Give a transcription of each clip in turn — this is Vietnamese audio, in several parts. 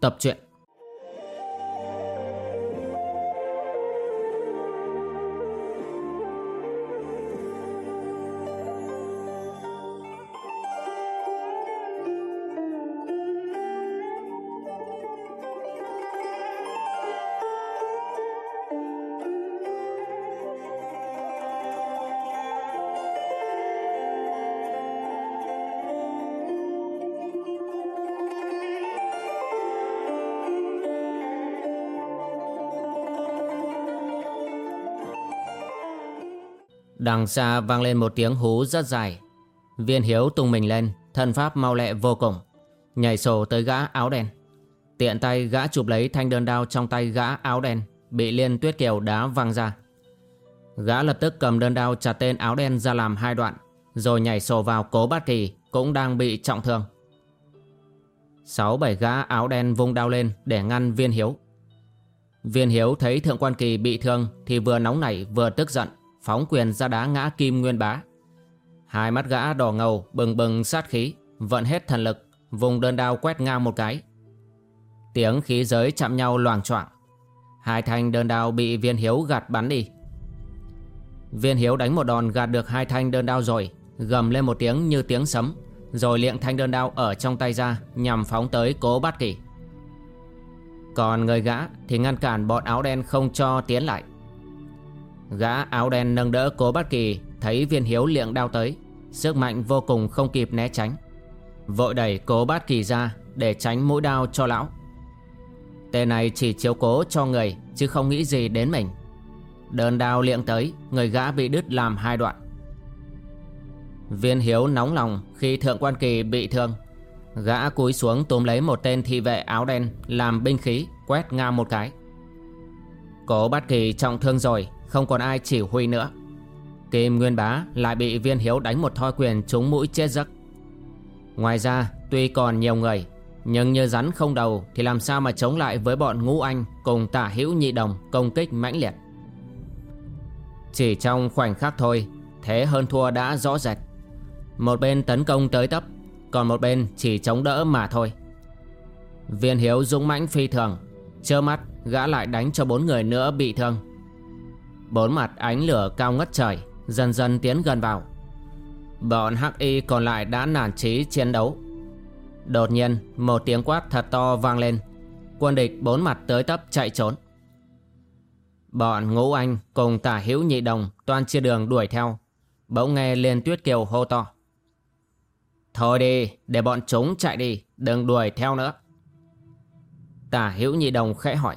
tập truyện. Đằng xa vang lên một tiếng hú rất dài. Viên hiếu tung mình lên, Thân pháp mau lẹ vô cùng. Nhảy sổ tới gã áo đen. Tiện tay gã chụp lấy thanh đơn đao trong tay gã áo đen, Bị liên tuyết kiều đá văng ra. Gã lập tức cầm đơn đao chặt tên áo đen ra làm hai đoạn, Rồi nhảy sổ vào cố bát kỳ, Cũng đang bị trọng thương. Sáu bảy gã áo đen vung đao lên Để ngăn viên hiếu. Viên hiếu thấy thượng quan kỳ bị thương Thì vừa nóng nảy vừa tức giận phóng quyền ra đá ngã kim nguyên bá. Hai mắt gã đỏ ngầu bừng bừng sát khí, vận hết thần lực, vùng đơn đao quét ngang một cái. Tiếng khí giới chạm nhau loảng choạng. Hai thanh đơn đao bị viên hiếu gạt bắn đi. Viên hiếu đánh một đòn gạt được hai thanh đơn đao rồi, gầm lên một tiếng như tiếng sấm, rồi liệng thanh đơn đao ở trong tay ra nhằm phóng tới cố bát kỳ. Còn người gã thì ngăn cản bọn áo đen không cho tiến lại. Gã áo đen nâng đỡ cố bát kỳ, Thấy viên hiếu liệng đao tới. Sức mạnh vô cùng không kịp né tránh. Vội đẩy cố bát kỳ ra Để tránh mũi đao cho lão. Tên này chỉ chiếu cố cho người, Chứ không nghĩ gì đến mình. Đơn đao liệng tới, Người gã bị đứt làm hai đoạn. Viên hiếu nóng lòng Khi thượng quan kỳ bị thương. Gã cúi xuống túm lấy một tên thị vệ áo đen, Làm binh khí, Quét ngang một cái. Cố bát kỳ trọng thương rồi không còn ai chỉ huy nữa. Kim Nguyên Bá lại bị viên hiếu đánh một thoi quyền trúng mũi chết giấc. Ngoài ra, tuy còn nhiều người, Nhưng như rắn không đầu Thì làm sao mà chống lại với bọn ngũ anh Cùng tả hữu nhị đồng công kích mãnh liệt? Chỉ trong khoảnh khắc thôi, Thế hơn thua đã rõ rệt. Một bên tấn công tới tấp, Còn một bên chỉ chống đỡ mà thôi. Viên hiếu dũng mãnh phi thường Chơ mắt gã lại đánh cho bốn người nữa bị thương. Bốn mặt ánh lửa cao ngất trời, Dần dần tiến gần vào. Bọn hắc y còn lại đã nản trí chiến đấu. Đột nhiên, một tiếng quát thật to vang lên. Quân địch bốn mặt tới tấp chạy trốn. Bọn ngũ anh cùng tả hữu nhị đồng toàn chia đường đuổi theo, Bỗng nghe liên tuyết kiều hô to. Thôi đi, để bọn chúng chạy đi, Đừng đuổi theo nữa. Tả hữu nhị đồng khẽ hỏi.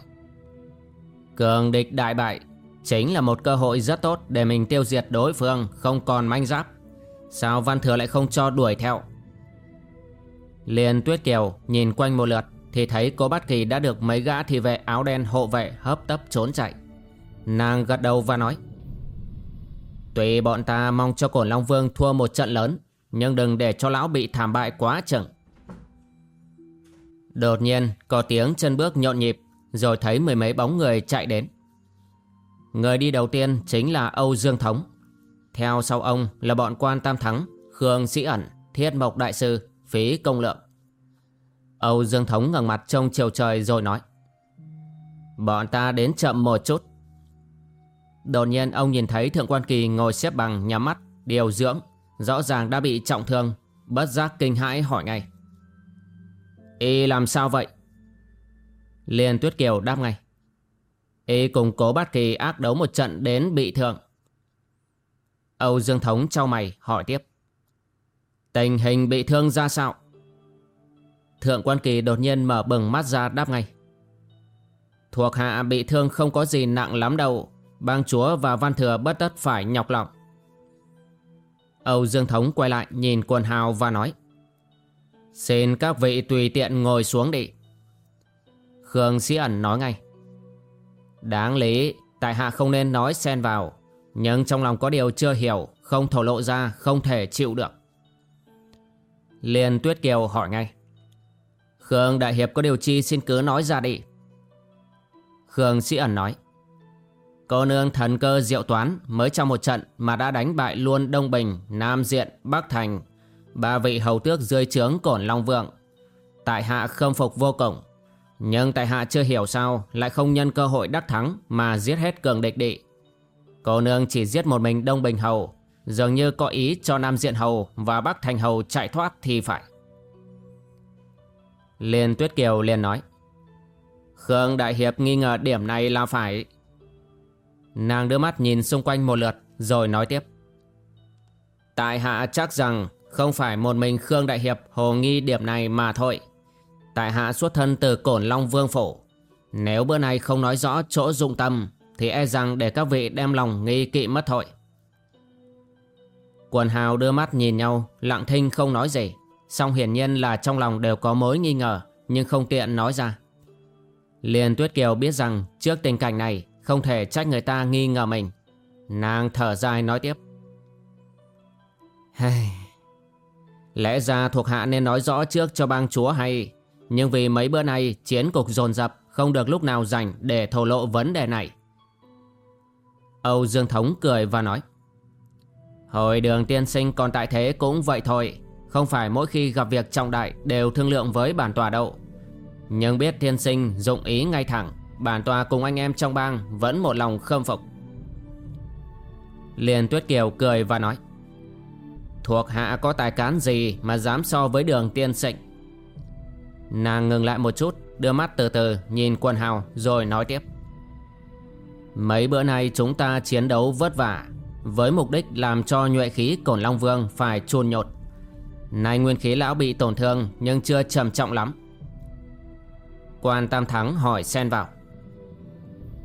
Cường địch đại bại Chính là một cơ hội rất tốt để mình tiêu diệt đối phương, không còn manh giáp. Sao Văn Thừa lại không cho đuổi theo? Liên Tuyết Kiều nhìn quanh một lượt Thì thấy cô Bát Kỳ đã được mấy gã thị vệ áo đen hộ vệ hấp tấp trốn chạy. Nàng gật đầu và nói, Tuy bọn ta mong cho Cổn Long Vương thua một trận lớn, Nhưng đừng để cho lão bị thảm bại quá chừng. Đột nhiên có tiếng chân bước nhộn nhịp, Rồi thấy mười mấy bóng người chạy đến. Người đi đầu tiên chính là Âu Dương Thống. Theo sau ông là bọn quan Tam Thắng Khương Sĩ Ẩn, Thiết Mộc Đại Sư, Phí Công Lượng. Âu Dương Thống ngẩng mặt trông chiều trời rồi nói Bọn ta đến chậm một chút. Đột nhiên ông nhìn thấy Thượng Quan Kỳ ngồi xếp bằng nhắm mắt, điều dưỡng Rõ ràng đã bị trọng thương, bất giác kinh hãi hỏi ngay Y làm sao vậy? Liên Tuyết Kiều đáp ngay Y cùng cố bát kỳ ác đấu một trận đến bị thương. Âu Dương Thống trao mày, hỏi tiếp. Tình hình bị thương ra sao? Thượng quan kỳ đột nhiên mở bừng mắt ra đáp ngay. Thuộc hạ bị thương không có gì nặng lắm đâu. Bang chúa và văn thừa bất tất phải nhọc lòng. Âu Dương Thống quay lại nhìn quần hào và nói. Xin các vị tùy tiện ngồi xuống đi. Khương Sĩ ẩn nói ngay Đáng lý Tại hạ không nên nói xen vào Nhưng trong lòng có điều chưa hiểu Không thổ lộ ra không thể chịu được Liên Tuyết Kiều hỏi ngay Khương Đại Hiệp có điều chi xin cứ nói ra đi Khương Sĩ ẩn nói Cô nương thần cơ diệu toán mới trong một trận mà đã đánh bại luôn Đông Bình, Nam Diện, Bắc Thành. Ba vị hầu tước dưới trướng cổn Long Vượng. Tại hạ khâm phục vô cùng. Nhưng tại hạ chưa hiểu sao lại không nhân cơ hội đắc thắng mà giết hết cường địch đị. Cô nương chỉ giết một mình Đông Bình Hầu, dường như có ý cho Nam Diện Hầu và Bắc Thành Hầu chạy thoát thì phải. Liên Tuyết Kiều liền nói. Khương Đại Hiệp nghi ngờ điểm này là phải Nàng đưa mắt nhìn xung quanh một lượt Rồi nói tiếp Tại hạ chắc rằng Không phải một mình Khương Đại Hiệp Hồ nghi điểm này mà thôi Tại hạ xuất thân từ Cổn Long Vương Phủ. Nếu bữa nay không nói rõ chỗ dụng tâm, Thì e rằng để các vị đem lòng nghi kỵ mất thôi. Quần hào đưa mắt nhìn nhau, Lặng thinh không nói gì. Song hiển nhiên là trong lòng đều có mối nghi ngờ, Nhưng không tiện nói ra. Liên Tuyết Kiều biết rằng trước tình cảnh này, không thể trách người ta nghi ngờ mình. Nàng thở dài nói tiếp. Hey. Lẽ ra thuộc hạ nên nói rõ trước cho bang chúa hay nhưng vì mấy bữa nay chiến cục dồn dập, Không được lúc nào rảnh để thổ lộ vấn đề này. Âu Dương Thống cười và nói, Hồi đường tiên sinh còn tại thế cũng vậy thôi. Không phải mỗi khi gặp việc trọng đại Đều thương lượng với bản tòa đâu. Nhưng biết tiên sinh dụng ý ngay thẳng, Bản tòa cùng anh em trong bang Vẫn một lòng khâm phục. Liên Tuyết Kiều cười và nói, Thuộc hạ có tài cán gì Mà dám so với đường tiên Sinh? Nàng ngừng lại một chút, Đưa mắt từ từ, nhìn quần hào, Rồi nói tiếp. Mấy bữa nay chúng ta chiến đấu vất vả, Với mục đích làm cho nhuệ khí Cổn Long Vương phải chôn nhột. Nay nguyên khí lão bị tổn thương, Nhưng chưa trầm trọng lắm. Quan Tam Thắng hỏi xen vào.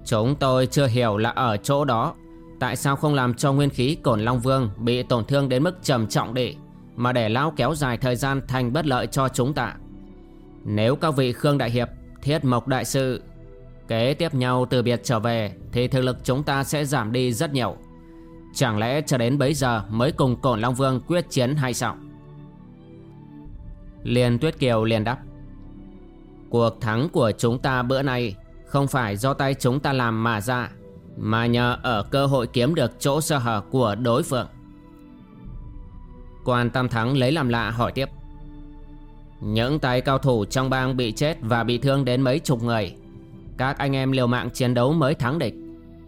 Chúng tôi chưa hiểu là ở chỗ đó, Tại sao không làm cho nguyên khí cổn Long Vương Bị tổn thương đến mức trầm trọng để Mà để lão kéo dài thời gian thành bất lợi cho chúng ta? Nếu các vị Khương Đại Hiệp, Thiết Mộc Đại Sư, Kế tiếp nhau từ biệt trở về, Thì thực lực chúng ta sẽ giảm đi rất nhiều. Chẳng lẽ cho đến bấy giờ Mới cùng cổn Long Vương quyết chiến hay sao? Liên Tuyết Kiều liền đáp. Cuộc thắng của chúng ta bữa nay không phải do tay chúng ta làm mà ra, Mà nhờ ở cơ hội kiếm được chỗ sơ hở của đối phương. Quan Tam Thắng lấy làm lạ hỏi tiếp. Những tay cao thủ trong bang bị chết và bị thương đến mấy chục người. Các anh em liều mạng chiến đấu mới thắng địch.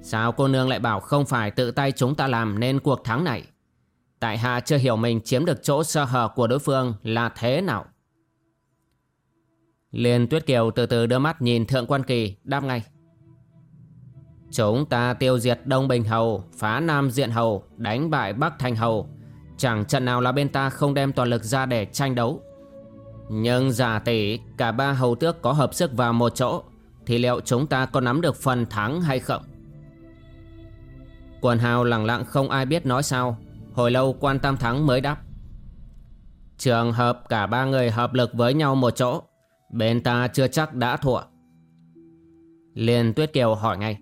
Sao cô nương lại bảo không phải tự tay chúng ta làm nên cuộc thắng này? Tại hạ chưa hiểu mình chiếm được chỗ sơ hở của đối phương là thế nào. Liên Tuyết Kiều từ từ đưa mắt nhìn Thượng Quan Kỳ, đáp ngay. Chúng ta tiêu diệt Đông Bình Hầu, Phá Nam Diện Hầu, Đánh bại Bắc Thành Hầu. Chẳng trận nào là bên ta không đem toàn lực ra để tranh đấu. Nhưng giả tỷ Cả ba hầu tước có hợp sức vào một chỗ, Thì liệu chúng ta có nắm được phần thắng hay không? Quần hào lặng lặng không ai biết nói sao. Hồi lâu quan tam thắng mới đáp. Trường hợp cả ba người hợp lực với nhau một chỗ, Bên ta chưa chắc đã thua. Liên Tuyết Kiều hỏi ngay.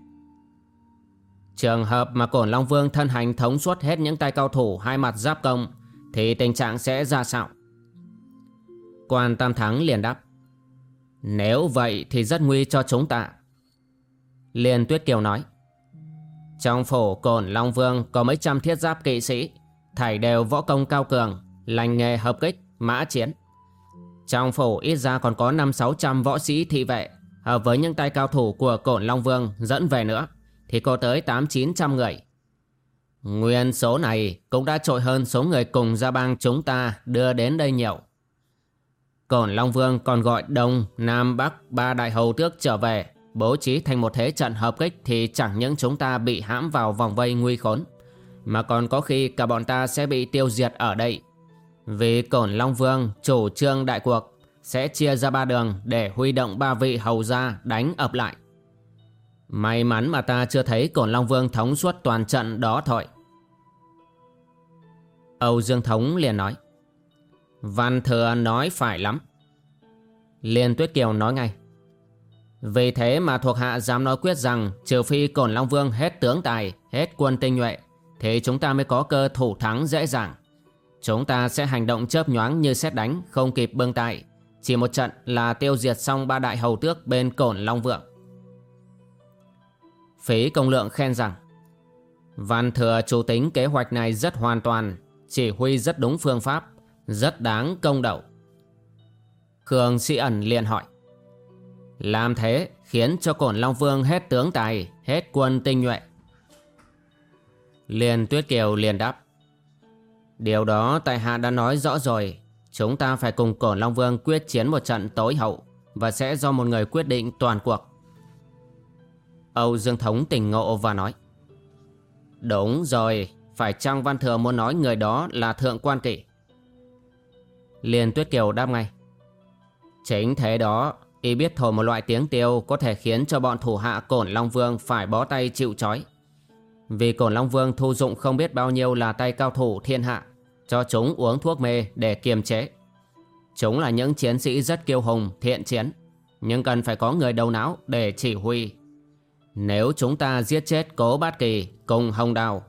Trường hợp mà Cổn Long Vương thân hành thống suốt hết những tay cao thủ hai mặt giáp công, Thì tình trạng sẽ ra sao? Quan Tam Thắng liền đáp Nếu vậy thì rất nguy cho chúng ta. Liên Tuyết Kiều nói Trong phủ Cổn Long Vương có mấy trăm thiết giáp kỵ sĩ Thảy đều võ công cao cường Lành nghề hợp kích, mã chiến. Trong phủ ít ra còn có 5-600 võ sĩ thị vệ Hợp với những tay cao thủ của Cổn Long Vương dẫn về nữa Thì có tới 8-900 người. Nguyên số này cũng đã trội hơn số người cùng gia bang chúng ta đưa đến đây nhiều. Cổn Long Vương còn gọi Đông, Nam, Bắc ba đại hầu tước trở về Bố trí thành một thế trận hợp kích thì chẳng những chúng ta bị hãm vào vòng vây nguy khốn Mà còn có khi cả bọn ta sẽ bị tiêu diệt ở đây vì Cổn Long Vương chủ trương đại cuộc sẽ chia ra ba đường để huy động ba vị hầu gia đánh ập lại. May mắn mà ta chưa thấy Cổn Long Vương thống suốt toàn trận đó thôi. Âu Dương Thống liền nói. Văn thừa nói phải lắm. Liên Tuyết Kiều nói ngay. Vì thế mà thuộc hạ dám nói quyết rằng trừ phi Cổn Long Vương hết tướng tài, hết quân tinh nhuệ, thì chúng ta mới có cơ thủ thắng dễ dàng. Chúng ta sẽ hành động chớp nhoáng như xét đánh, không kịp bưng tại. Chỉ một trận là tiêu diệt xong ba đại hầu tước bên Cổn Long Vượng. Phí công lượng khen rằng Văn thừa chủ tính kế hoạch này rất hoàn toàn, chỉ huy rất đúng phương pháp, rất đáng công đậu. Khương Sĩ ẩn liền hỏi làm thế khiến cho cổn Long Vương hết tướng tài, hết quân tinh nhuệ. Liên Tuyết Kiều liền đáp. Điều đó tại hạ đã nói rõ rồi. Chúng ta phải cùng cổn Long Vương quyết chiến một trận tối hậu và sẽ do một người quyết định toàn cuộc. Âu Dương Thống tỉnh ngộ và nói. Đúng rồi, phải chăng Văn Thừa muốn nói người đó là Thượng Quan Kỷ? Liên Tuyết Kiều đáp ngay. Chính thế đó, Y biết thổi một loại tiếng tiêu có thể khiến cho bọn thủ hạ Cổn Long Vương phải bó tay chịu chói. Vì Cổn Long Vương thu dụng không biết bao nhiêu là tay cao thủ thiên hạ, cho chúng uống thuốc mê để kiềm chế. Chúng là những chiến sĩ rất kiêu hùng, thiện chiến, nhưng cần phải có người đầu não để chỉ huy. Nếu chúng ta giết chết Cố Bát Kỳ cùng Hồng Đào,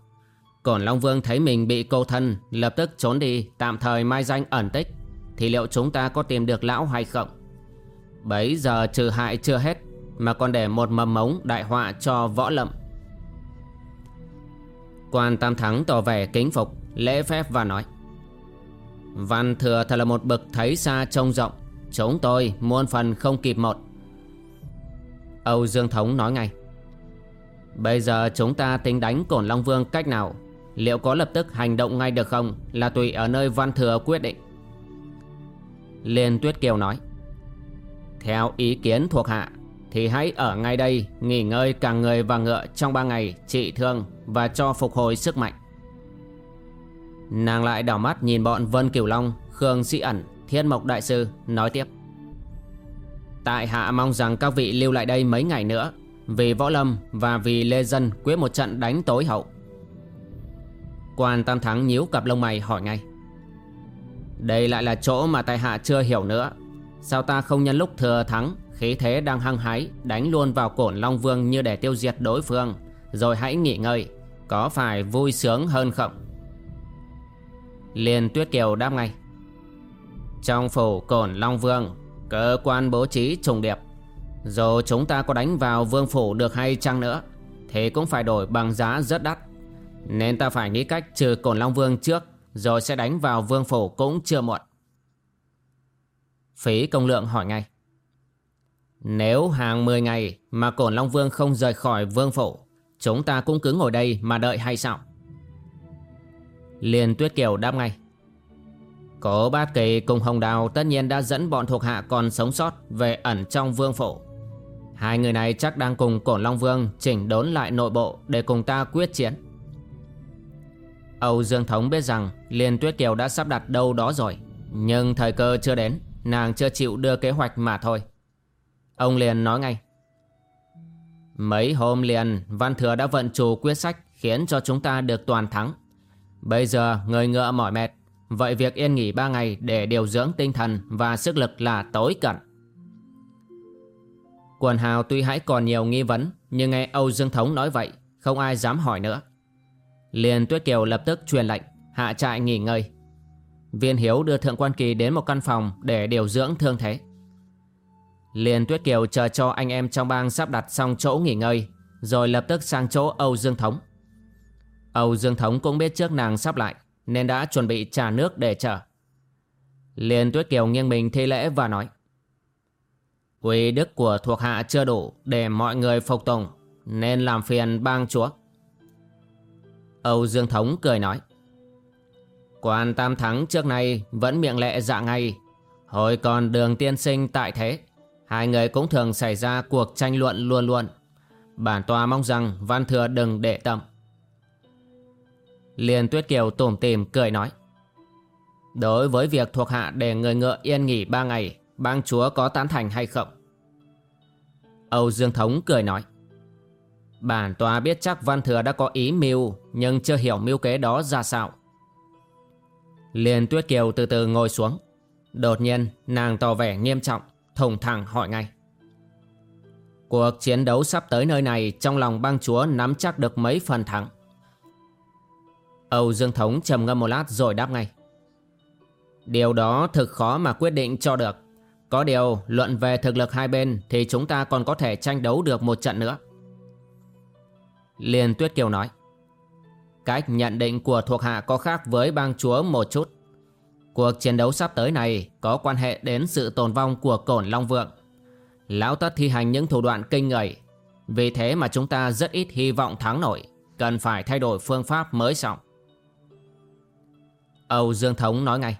Cổn Long Vương thấy mình bị cô thân, lập tức trốn đi, tạm thời mai danh ẩn tích, thì liệu chúng ta có tìm được lão hay không? Bấy giờ trừ hại chưa hết, Mà còn để một mầm mống đại họa cho võ lâm. Quan Tam Thắng tỏ vẻ kính phục, Lễ phép và nói, Văn thừa thật là một bậc thấy xa trông rộng. Chúng tôi muôn phần không kịp một. Âu Dương Thống nói ngay, Bây giờ chúng ta tính đánh Cổn Long Vương cách nào? Liệu có lập tức hành động ngay được không? Là tùy ở nơi Văn Thừa quyết định. Liên Tuyết Kiều nói. Theo ý kiến thuộc hạ, Thì hãy ở ngay đây Nghỉ ngơi cả người và ngựa trong ba ngày Trị thương và cho phục hồi sức mạnh. Nàng lại đảo mắt nhìn bọn Vân Kiều Long, Khương Sĩ Ẩn Thiên Mộc Đại Sư, Nói tiếp. Tại hạ mong rằng các vị lưu lại đây mấy ngày nữa, Vì Võ Lâm và vì Lê Dân quyết một trận đánh tối hậu. Quan Tam Thắng nhíu cặp lông mày hỏi ngay. Đây lại là chỗ mà tại hạ chưa hiểu nữa. Sao ta không nhân lúc thừa thắng, Khí thế đang hăng hái, Đánh luôn vào cổn Long Vương như để tiêu diệt đối phương. Rồi hãy nghỉ ngơi, Có phải vui sướng hơn không? Liên Tuyết Kiều đáp ngay. Trong phủ cổn Long Vương, Cơ quan bố trí trùng điệp. Dù chúng ta có đánh vào vương phủ được hay chăng nữa, Thì cũng phải đổi bằng giá rất đắt. Nên ta phải nghĩ cách trừ cổn Long Vương trước. Rồi sẽ đánh vào vương phủ cũng chưa muộn Phí công lượng hỏi ngay. Nếu hàng 10 ngày mà Cổn Long Vương không rời khỏi vương phủ, chúng ta cũng cứ ngồi đây mà đợi hay sao? Liên Tuyết Kiều đáp ngay. Cố Bát Kỳ cùng Hồng Đào tất nhiên đã dẫn bọn thuộc hạ còn sống sót về ẩn trong vương phủ. Hai người này chắc đang cùng Cổn Long Vương chỉnh đốn lại nội bộ để cùng ta quyết chiến. Âu Dương Thống biết rằng Liên Tuyết Kiều đã sắp đặt đâu đó rồi, nhưng thời cơ chưa đến. Nàng chưa chịu đưa kế hoạch mà thôi. Ông liền nói ngay Mấy hôm liền Văn Thừa đã vận chủ quyết sách Khiến cho chúng ta được toàn thắng. Bây giờ người ngựa mỏi mệt Vậy việc yên nghỉ ba ngày Để điều dưỡng tinh thần và sức lực là tối cận. Quần hào tuy hãy còn nhiều nghi vấn Nhưng nghe Âu Dương Thống nói vậy Không ai dám hỏi nữa. Liền Tuyết Kiều lập tức truyền lệnh Hạ trại nghỉ ngơi Viên Hiếu đưa Thượng Quan Kỳ đến một căn phòng để điều dưỡng thương thế. liền Tuyết Kiều chờ cho anh em trong bang sắp đặt xong chỗ nghỉ ngơi, rồi lập tức sang chỗ Âu Dương Thống. Âu Dương Thống cũng biết trước nàng sắp lại, nên đã chuẩn bị trà nước để chờ. liền Tuyết Kiều nghiêng mình thi lễ và nói Quy đức của thuộc hạ chưa đủ để mọi người phục tùng, nên làm phiền bang chúa. Âu Dương Thống cười nói Quan Tam Thắng trước nay vẫn miệng lệ dạ ngay. Hồi còn đường tiên sinh tại thế, hai người cũng thường xảy ra cuộc tranh luận luôn luôn. Bản tòa mong rằng Văn Thừa đừng để tâm. Liên Tuyết Kiều tủm tìm cười nói. Đối với việc thuộc hạ để người ngựa yên nghỉ ba ngày, bang chúa có tán thành hay không? Âu Dương Thống cười nói. Bản tòa biết chắc Văn Thừa đã có ý mưu, nhưng chưa hiểu mưu kế đó ra sao. liền Tuyết Kiều từ từ ngồi xuống. Đột nhiên nàng tỏ vẻ nghiêm trọng, thùng thẳng hỏi ngay. Cuộc chiến đấu sắp tới nơi này trong lòng bang chúa nắm chắc được mấy phần thắng. Âu Dương Thống trầm ngâm một lát rồi đáp ngay. Điều đó thực khó mà quyết định cho được. Có điều luận về thực lực hai bên thì chúng ta còn có thể tranh đấu được một trận nữa. Liên Tuyết Kiều nói. Cách nhận định của thuộc hạ có khác với bang chúa một chút. Cuộc chiến đấu sắp tới này có quan hệ đến sự tồn vong của cổn Long Vượng. Lão tất thi hành những thủ đoạn kinh người Vì thế mà chúng ta rất ít hy vọng thắng nổi. Cần phải thay đổi phương pháp mới xong. Âu Dương Thống nói ngay.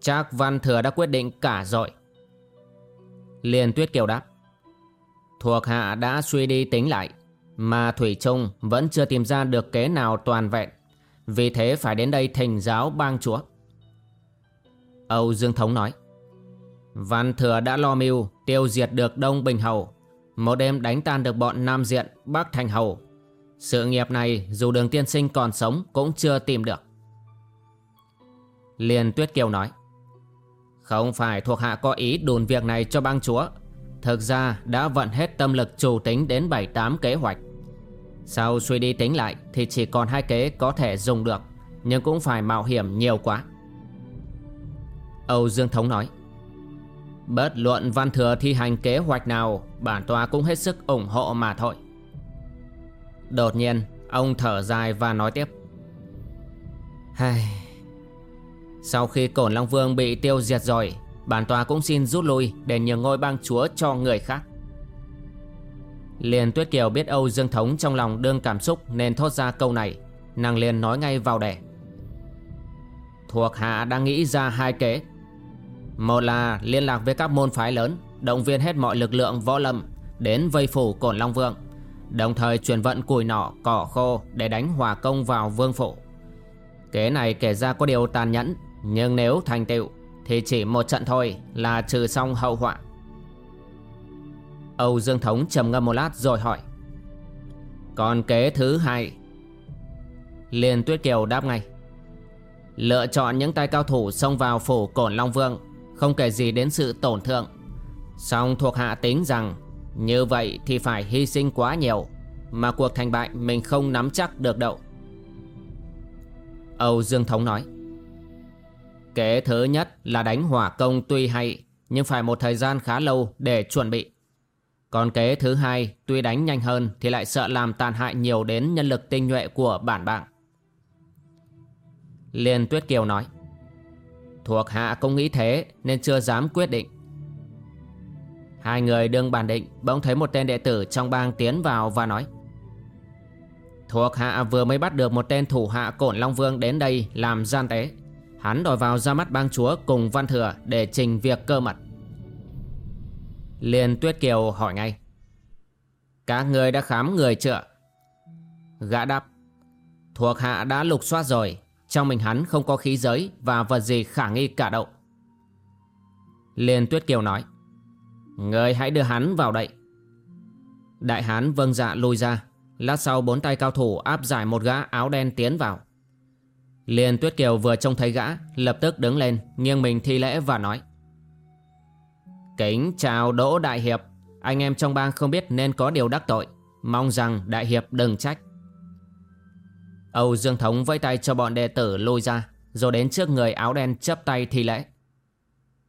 Chắc Văn Thừa đã quyết định cả rồi. Liên Tuyết Kiều đáp. Thuộc hạ đã suy đi tính lại. Mà Thủy Trung vẫn chưa tìm ra được kế nào toàn vẹn. Vì thế phải đến đây thỉnh giáo bang chúa. Âu Dương Thống nói. Văn Thừa đã lo mưu tiêu diệt được Đông Bình Hầu. Một đêm đánh tan được bọn Nam Diện, Bắc Thành Hầu. Sự nghiệp này dù đường tiên sinh còn sống cũng chưa tìm được. Liên Tuyết Kiều nói. Không phải thuộc hạ có ý đùn việc này cho bang chúa. Thực ra đã vận hết tâm lực chủ tính đến 7-8 kế hoạch. Sau suy đi tính lại thì chỉ còn hai kế có thể dùng được. Nhưng cũng phải mạo hiểm nhiều quá. Âu Dương Thống nói. Bất luận văn thừa thi hành kế hoạch nào, Bản tòa cũng hết sức ủng hộ mà thôi Đột nhiên, Ông thở dài và nói tiếp Hai... Sau khi Cổn Long Vương bị tiêu diệt rồi, Bản tòa cũng xin rút lui Để nhường ngôi bang chúa cho người khác Liền Tuyết Kiều biết Âu Dương Thống trong lòng đương cảm xúc Nên thốt ra câu này. Nàng liền nói ngay vào đẻ. Thuộc hạ đang nghĩ ra hai kế. Một là liên lạc với các môn phái lớn Động viên hết mọi lực lượng võ lâm Đến vây phủ Cổn Long Vương Đồng thời truyền vận củi nỏ, cỏ khô Để đánh hòa công vào vương phủ. Kế này kể ra có điều tàn nhẫn Nhưng nếu thành tựu Thì chỉ một trận thôi là trừ xong hậu họa. Âu Dương Thống trầm ngâm một lát rồi hỏi. Còn kế thứ hai. Liên Tuyết Kiều đáp ngay. Lựa chọn những tay cao thủ xông vào phủ Cổn Long Vương, không kể gì đến sự tổn thương. Song thuộc hạ tính rằng, Như vậy thì phải hy sinh quá nhiều, Mà cuộc thành bại mình không nắm chắc được đâu. Âu Dương Thống nói. Kế thứ nhất là đánh hỏa công tuy hay, Nhưng phải một thời gian khá lâu để chuẩn bị. Còn kế thứ hai, tuy đánh nhanh hơn Thì lại sợ làm tàn hại nhiều đến nhân lực tinh nhuệ của bản bạn. Liên Tuyết Kiều nói, Thuộc hạ cũng nghĩ thế nên chưa dám quyết định. Hai người đương bàn định, Bỗng thấy một tên đệ tử trong bang tiến vào và nói, Thuộc hạ vừa mới bắt được một tên thủ hạ cổn Long Vương đến đây làm gian tế. Hắn đòi vào ra mắt bang chúa cùng văn thừa để trình việc cơ mật. Liên Tuyết Kiều hỏi ngay. Các người đã khám người chưa? Gã đáp, Thuộc hạ đã lục soát rồi. Trong mình hắn không có khí giới Và vật gì khả nghi cả đâu. Liên Tuyết Kiều nói, Người hãy đưa hắn vào đây. Đại hán vâng dạ lùi ra. Lát sau bốn tay cao thủ áp giải một gã áo đen tiến vào. Liên Tuyết Kiều vừa trông thấy gã, Lập tức đứng lên, Nghiêng mình thi lễ và nói Kính chào Đỗ Đại Hiệp. Anh em trong bang không biết nên có điều đắc tội. Mong rằng Đại Hiệp đừng trách. Âu Dương Thống vẫy tay cho bọn đệ tử lôi ra, Rồi đến trước người áo đen chấp tay thi lễ.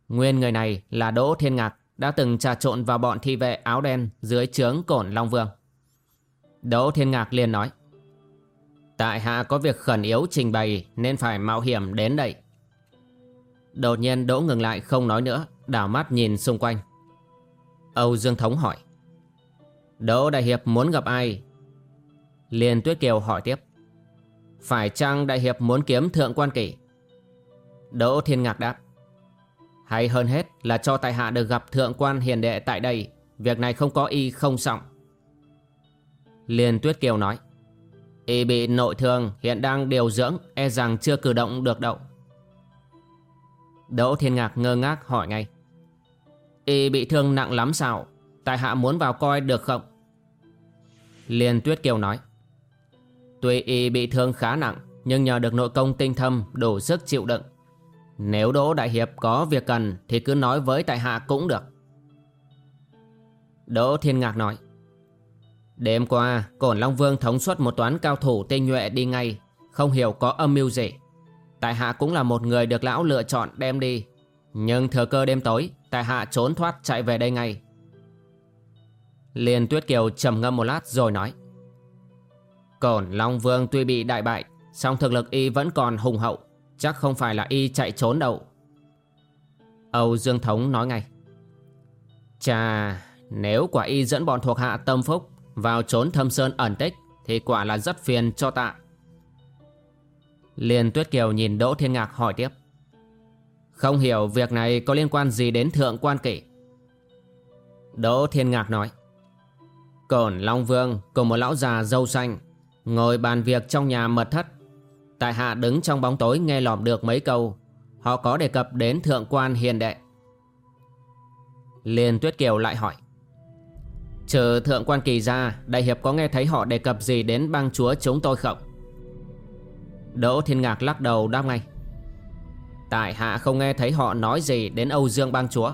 Nguyên người này là Đỗ Thiên Ngạc, Đã từng trà trộn vào bọn thi vệ áo đen Dưới trướng cổn Long Vương. Đỗ Thiên Ngạc liền nói, Tại hạ có việc khẩn yếu trình bày Nên phải mạo hiểm đến đây. Đột nhiên Đỗ ngừng lại không nói nữa. Đảo mắt nhìn xung quanh Âu Dương Thống hỏi, Đỗ Đại Hiệp muốn gặp ai Liên Tuyết Kiều hỏi tiếp, phải chăng đại hiệp muốn kiếm thượng quan kỷ Đỗ Thiên Ngạc đáp, Hay hơn hết là cho tại hạ được gặp thượng quan hiền đệ tại đây, Việc này không có y không trọng. Liên Tuyết Kiều nói, Y bị nội thương, hiện đang điều dưỡng E rằng chưa cử động được động. Đỗ Thiên Ngạc ngơ ngác hỏi ngay Y bị thương nặng lắm sao? Tại hạ muốn vào coi được không? Liên Tuyết Kiều nói. Tuy y bị thương khá nặng, Nhưng nhờ được nội công tinh thâm, đủ sức chịu đựng. Nếu Đỗ Đại Hiệp có việc cần Thì cứ nói với tại hạ cũng được. Đỗ Thiên Ngạc nói. Đêm qua, Cổn Long Vương thống suất một toán cao thủ tinh nhuệ đi ngay, Không hiểu có âm mưu gì. Tại hạ cũng là một người được lão lựa chọn đem đi. Nhưng thừa cơ đêm tối, Tại hạ trốn thoát chạy về đây ngay. Liên Tuyết Kiều trầm ngâm một lát rồi nói. Cổn Long Vương tuy bị đại bại, song thực lực y vẫn còn hùng hậu, Chắc không phải là y chạy trốn đâu. Âu Dương Thống nói ngay. Chà, Nếu quả y dẫn bọn thuộc hạ tâm phúc Vào trốn thâm sơn ẩn tích, Thì quả là rất phiền cho tạ. Liên Tuyết Kiều nhìn Đỗ Thiên Ngạc hỏi tiếp. Không hiểu việc này có liên quan gì đến thượng quan kỷ Đỗ Thiên Ngạc nói, Cổn Long Vương cùng một lão già dâu xanh Ngồi bàn việc trong nhà mật thất. Tại hạ đứng trong bóng tối nghe lọm được mấy câu, Họ có đề cập đến thượng quan hiền đệ. Liên Tuyết Kiều lại hỏi, Trừ thượng quan kỳ ra, Đại hiệp có nghe thấy họ đề cập gì đến bang chúa chúng tôi không? Đỗ Thiên Ngạc lắc đầu đáp ngay Tại hạ không nghe thấy họ nói gì đến Âu Dương bang chúa.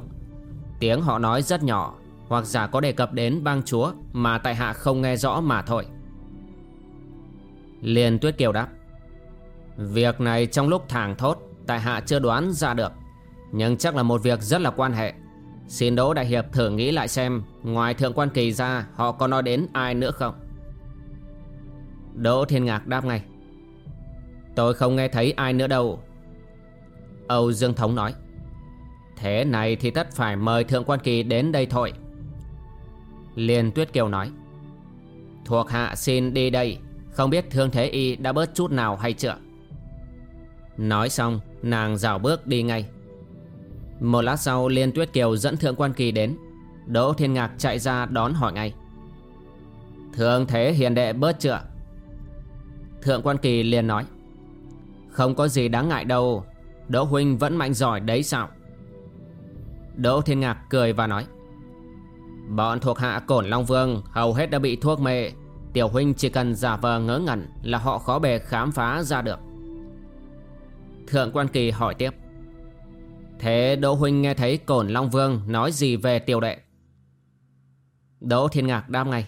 Tiếng họ nói rất nhỏ, Hoặc giả có đề cập đến bang chúa Mà tại hạ không nghe rõ mà thôi. Liên Tuyết Kiều đáp, Việc này trong lúc thảng thốt, Tại hạ chưa đoán ra được. Nhưng chắc là một việc rất là quan hệ. Xin Đỗ Đại Hiệp thử nghĩ lại xem, Ngoài Thượng Quan Kỳ ra, Họ có nói đến ai nữa không? Đỗ Thiên Ngạc đáp ngay, Tôi không nghe thấy ai nữa đâu. Âu Dương Thống nói, Thế này thì tất phải mời Thượng Quan Kỳ đến đây thôi. Liên Tuyết Kiều nói, Thuộc hạ xin đi đây, Không biết Thương Thế Y đã bớt chút nào hay chưa? Nói xong, nàng dạo bước đi ngay. Một lát sau, Liên Tuyết Kiều dẫn Thượng Quan Kỳ đến. Đỗ Thiên Ngạc chạy ra đón hỏi ngay, Thương Thế Hiền Đệ bớt chưa? Thượng Quan Kỳ liền nói, Không có gì đáng ngại đâu. Đỗ Huynh vẫn mạnh giỏi đấy sao? Đỗ Thiên Ngạc cười và nói, Bọn thuộc hạ Cổn Long Vương hầu hết đã bị thuốc mê. Tiểu Huynh chỉ cần giả vờ ngớ ngẩn là họ khó bề khám phá ra được. Thượng quan kỳ hỏi tiếp, Thế Đỗ Huynh nghe thấy Cổn Long Vương nói gì về tiểu đệ? Đỗ Thiên Ngạc đáp ngay,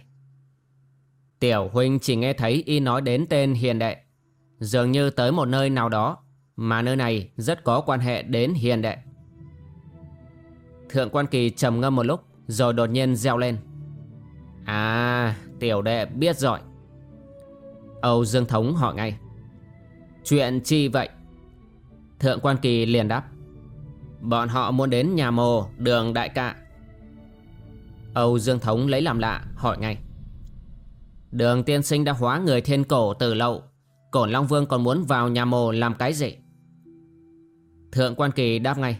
Tiểu Huynh chỉ nghe thấy y nói đến tên hiền đệ. Dường như tới một nơi nào đó mà nơi này rất có quan hệ đến hiền đệ. Thượng quan kỳ trầm ngâm một lúc, Rồi đột nhiên reo lên. À tiểu đệ biết rồi. Âu Dương Thống hỏi ngay. Chuyện chi vậy? Thượng quan kỳ liền đáp. Bọn họ muốn đến nhà mồ đường đại cạ Âu Dương Thống lấy làm lạ, hỏi ngay. Đường tiên sinh đã hóa người thiên cổ từ lâu. Cổn Long Vương còn muốn vào nhà mồ làm cái gì? Thượng quan kỳ đáp ngay.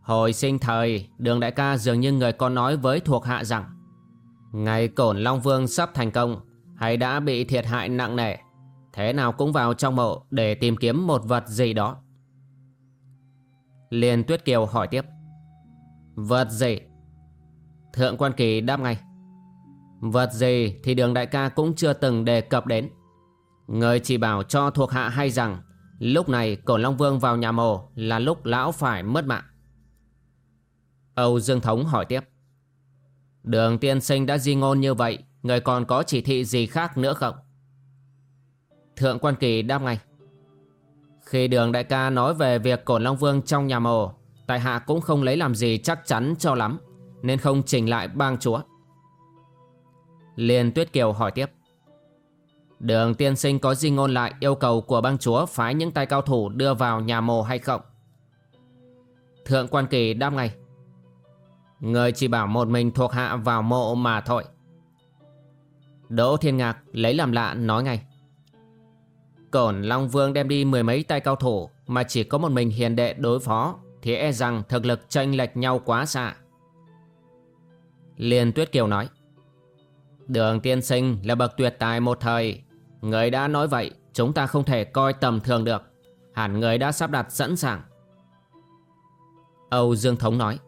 Hồi sinh thời, Đường đại ca dường như người con nói với thuộc hạ rằng, Ngày Cổn Long Vương sắp thành công, Hay đã bị thiệt hại nặng nề, Thế nào cũng vào trong mộ để tìm kiếm một vật gì đó. Liên Tuyết Kiều hỏi tiếp, Vật gì? Thượng quan kỳ đáp ngay, Vật gì thì đường đại ca cũng chưa từng đề cập đến. Người chỉ bảo cho thuộc hạ hay rằng Lúc này, cổ Long Vương vào nhà mồ là lúc lão phải mất mạng. Âu Dương Thống hỏi tiếp. Đường tiên sinh đã di ngôn như vậy, Người còn có chỉ thị gì khác nữa không? Thượng quan kỳ đáp ngay. Khi đường đại ca nói về việc cổn Long Vương trong nhà mồ, Tại hạ cũng không lấy làm gì chắc chắn cho lắm, Nên không trình lại bang chúa. Liên Tuyết Kiều hỏi tiếp. Đường tiên sinh có di ngôn lại yêu cầu của bang chúa phái những tay cao thủ đưa vào nhà mồ hay không? Thượng quan kỳ đáp ngay Người chỉ bảo một mình thuộc hạ vào mộ mà thôi Đỗ Thiên Ngạc lấy làm lạ nói ngay Cổn Long Vương đem đi mười mấy tay cao thủ mà chỉ có một mình hiền đệ đối phó, thì e rằng thực lực chênh lệch nhau quá xa. Liên Tuyết Kiều nói Đường tiên sinh là bậc tuyệt tài một thời Người đã nói vậy, Chúng ta không thể coi tầm thường được. Hẳn người đã sắp đặt sẵn sàng. Âu Dương Thống nói,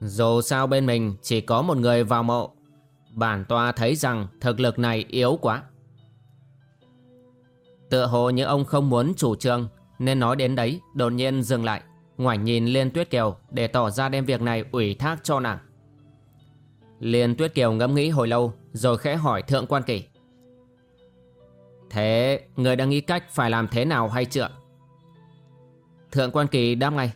Dù sao bên mình chỉ có một người vào mộ. Bản tòa thấy rằng thực lực này yếu quá. Tựa hồ như ông không muốn chủ trương, Nên nói đến đấy, đột nhiên dừng lại, Ngoảnh nhìn Liên Tuyết Kiều Để tỏ ra đem việc này ủy thác cho nàng. Liên Tuyết Kiều ngẫm nghĩ hồi lâu, Rồi khẽ hỏi Thượng Quan Kỳ Thế, người đang nghĩ cách phải làm thế nào hay chưa? Thượng Quan Kỳ đáp ngay.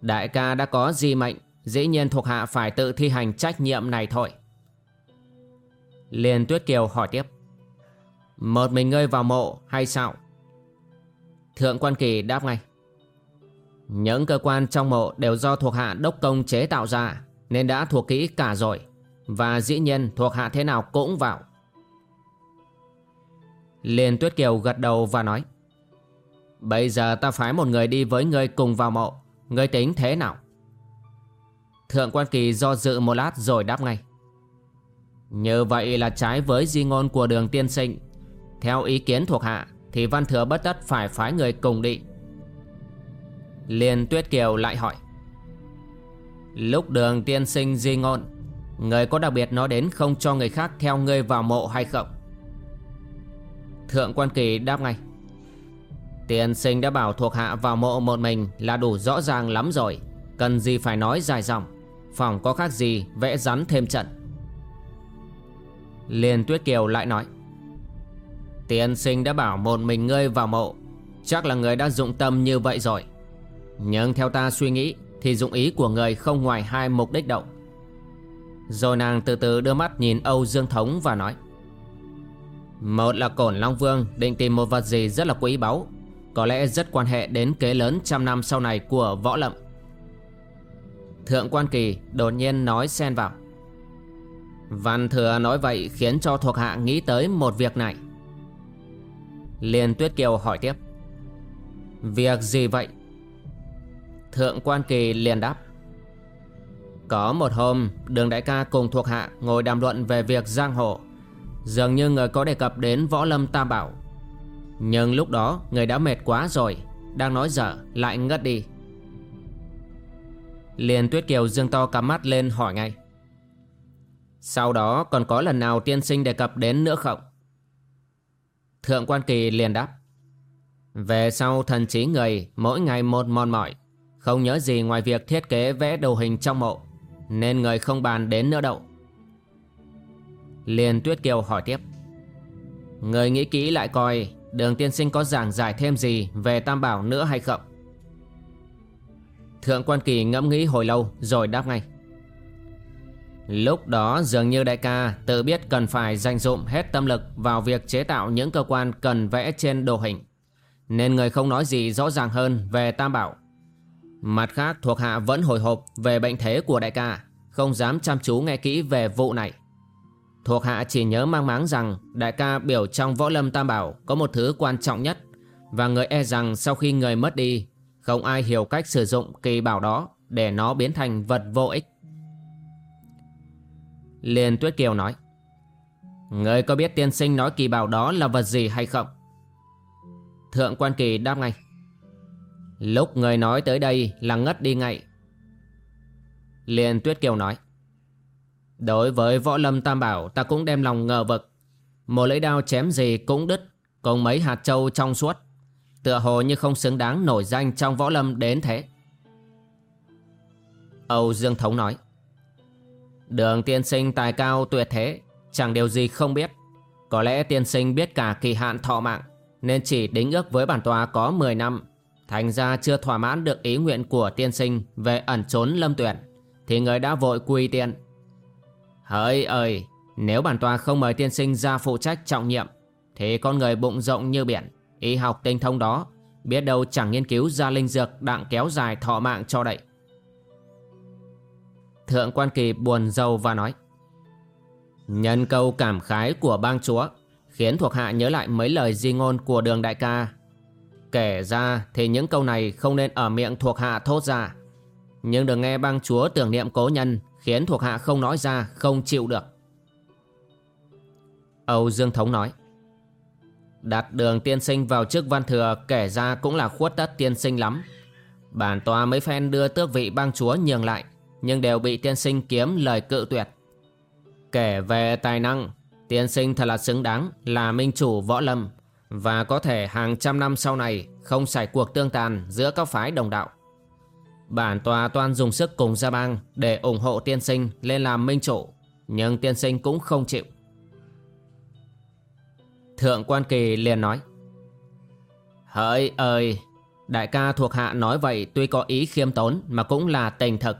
Đại ca đã có di mệnh, Dĩ nhiên thuộc hạ phải tự thi hành trách nhiệm này thôi. Liền Tuyết Kiều hỏi tiếp. Một mình ngươi vào mộ hay sao? Thượng Quan Kỳ đáp ngay. Những cơ quan trong mộ đều do thuộc hạ đốc công chế tạo ra, Nên đã thuộc kỹ cả rồi, Và dĩ nhiên thuộc hạ thế nào cũng vào. Liên Tuyết Kiều gật đầu và nói, Bây giờ ta phái một người đi với ngươi cùng vào mộ. Ngươi tính thế nào? Thượng quan kỳ do dự một lát rồi đáp ngay, Như vậy là trái với di ngôn của đường tiên sinh. Theo ý kiến thuộc hạ, Thì văn thừa bất tất phải phái người cùng đi. Liên Tuyết Kiều lại hỏi, Lúc đường tiên sinh di ngôn, Người có đặc biệt nói đến không cho người khác theo ngươi vào mộ hay không? Thượng quan kỳ đáp ngay. Tiên sinh đã bảo thuộc hạ vào mộ một mình là đủ rõ ràng lắm rồi. Cần gì phải nói dài dòng. Phòng có khác gì, vẽ rắn thêm trận. Liên Tuyết Kiều lại nói. Tiên sinh đã bảo một mình ngươi vào mộ. Chắc là người đã dụng tâm như vậy rồi. Nhưng theo ta suy nghĩ, Thì dụng ý của người không ngoài hai mục đích động Rồi nàng từ từ đưa mắt nhìn Âu Dương Thống và nói. Một là Cổn Long Vương, định tìm một vật gì rất là quý báu. Có lẽ rất quan hệ đến kế lớn trăm năm sau này của võ lậm Thượng quan kỳ đột nhiên nói xen vào. Văn thừa nói vậy khiến cho thuộc hạ nghĩ tới một việc này. Liên Tuyết Kiều hỏi tiếp. Việc gì vậy? Thượng quan kỳ liền đáp. Có một hôm, đường đại ca cùng thuộc hạ ngồi đàm luận về việc giang hồ. Dường như người có đề cập đến võ lâm tam bảo. Nhưng lúc đó, người đã mệt quá rồi, Đang nói dở, lại ngất đi. Liền Tuyết Kiều dương to cắm mắt lên hỏi ngay. Sau đó còn có lần nào tiên sinh đề cập đến nữa không? Thượng quan kỳ liền đáp. Về sau thần trí người, mỗi ngày một mòn mỏi, Không nhớ gì ngoài việc thiết kế vẽ đồ hình trong mộ, Nên người không bàn đến nữa đâu. Liền Tuyết Kiều hỏi tiếp. Người nghĩ kỹ lại coi, Đường tiên sinh có giảng giải thêm gì về Tam Bảo nữa hay không? Thượng quan kỳ ngẫm nghĩ hồi lâu rồi đáp ngay. Lúc đó dường như đại ca tự biết cần phải dành dụng hết tâm lực vào việc chế tạo những cơ quan cần vẽ trên đồ hình, Nên người không nói gì rõ ràng hơn về tam bảo. Mặt khác, thuộc hạ vẫn hồi hộp về bệnh thế của đại ca, Không dám chăm chú nghe kỹ về vụ này. Thuộc hạ chỉ nhớ mang máng rằng đại ca biểu trong võ lâm tam bảo có một thứ quan trọng nhất Và người e rằng sau khi người mất đi, không ai hiểu cách sử dụng kỳ bảo đó để nó biến thành vật vô ích. Liên Tuyết Kiều nói, Người có biết tiên sinh nói kỳ bảo đó là vật gì hay không? Thượng quan kỳ đáp ngay, Lúc người nói tới đây là ngất đi ngay Liên Tuyết Kiều nói Đối với võ lâm tam bảo, ta cũng đem lòng ngờ vực. Một lưỡi đao chém gì cũng đứt, Cùng mấy hạt châu trong suốt. Tựa hồ như không xứng đáng nổi danh trong võ lâm đến thế. Âu Dương Thống nói, Đường tiên sinh tài cao tuyệt thế, Chẳng điều gì không biết. Có lẽ tiên sinh biết cả kỳ hạn thọ mạng, Nên chỉ đính ước với bản tòa có 10 năm. Thành ra chưa thỏa mãn được ý nguyện của tiên sinh Về ẩn trốn lâm tuyển, Thì người đã vội quy tiên Hỡi ơi, Nếu bản tòa không mời tiên sinh ra phụ trách trọng nhiệm, Thì con người bụng rộng như biển, Y học tinh thông đó, Biết đâu chẳng nghiên cứu ra linh dược đặng kéo dài thọ mạng cho đậy. Thượng quan kỳ buồn rầu và nói, Nhân câu cảm khái của bang chúa Khiến thuộc hạ nhớ lại mấy lời di ngôn của đường đại ca. Kể ra thì những câu này không nên ở miệng thuộc hạ thốt ra, Nhưng được nghe bang chúa tưởng niệm cố nhân Khiến thuộc hạ không nói ra không chịu được Âu Dương Thống nói Đặt đường tiên sinh vào trước văn thừa kể ra cũng là khuất tất tiên sinh lắm. Bản tòa mấy phen đưa tước vị bang chúa nhường lại, nhưng đều bị tiên sinh kiếm lời cự tuyệt. Kể về tài năng, tiên sinh thật là xứng đáng là minh chủ võ lâm và có thể hàng trăm năm sau này không xảy cuộc tương tàn giữa các phái đồng đạo. Bản tòa toan dùng sức cùng gia bang để ủng hộ tiên sinh lên làm minh chủ, nhưng tiên sinh cũng không chịu. Thượng quan kỳ liền nói Hỡi ơi, đại ca thuộc hạ nói vậy tuy có ý khiêm tốn mà cũng là tình thực.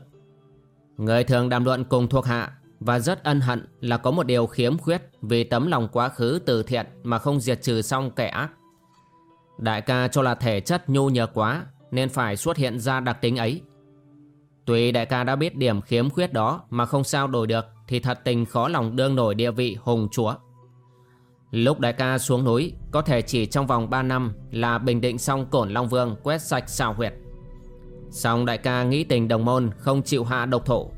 Người thường đàm luận cùng thuộc hạ và rất ân hận là có một điều khiếm khuyết vì tấm lòng quá khứ từ thiện mà không diệt trừ xong kẻ ác. Đại ca cho là thể chất nhu nhược quá nên phải xuất hiện ra đặc tính ấy. Tuy đại ca đã biết điểm khiếm khuyết đó mà không sao đổi được, thì thật tình khó lòng đương nổi địa vị hùng chúa. Lúc đại ca xuống núi, có thể chỉ trong vòng 3 năm là bình định xong cổn Long Vương quét sạch xào huyệt. Xong đại ca nghĩ tình đồng môn không chịu hạ độc thổ,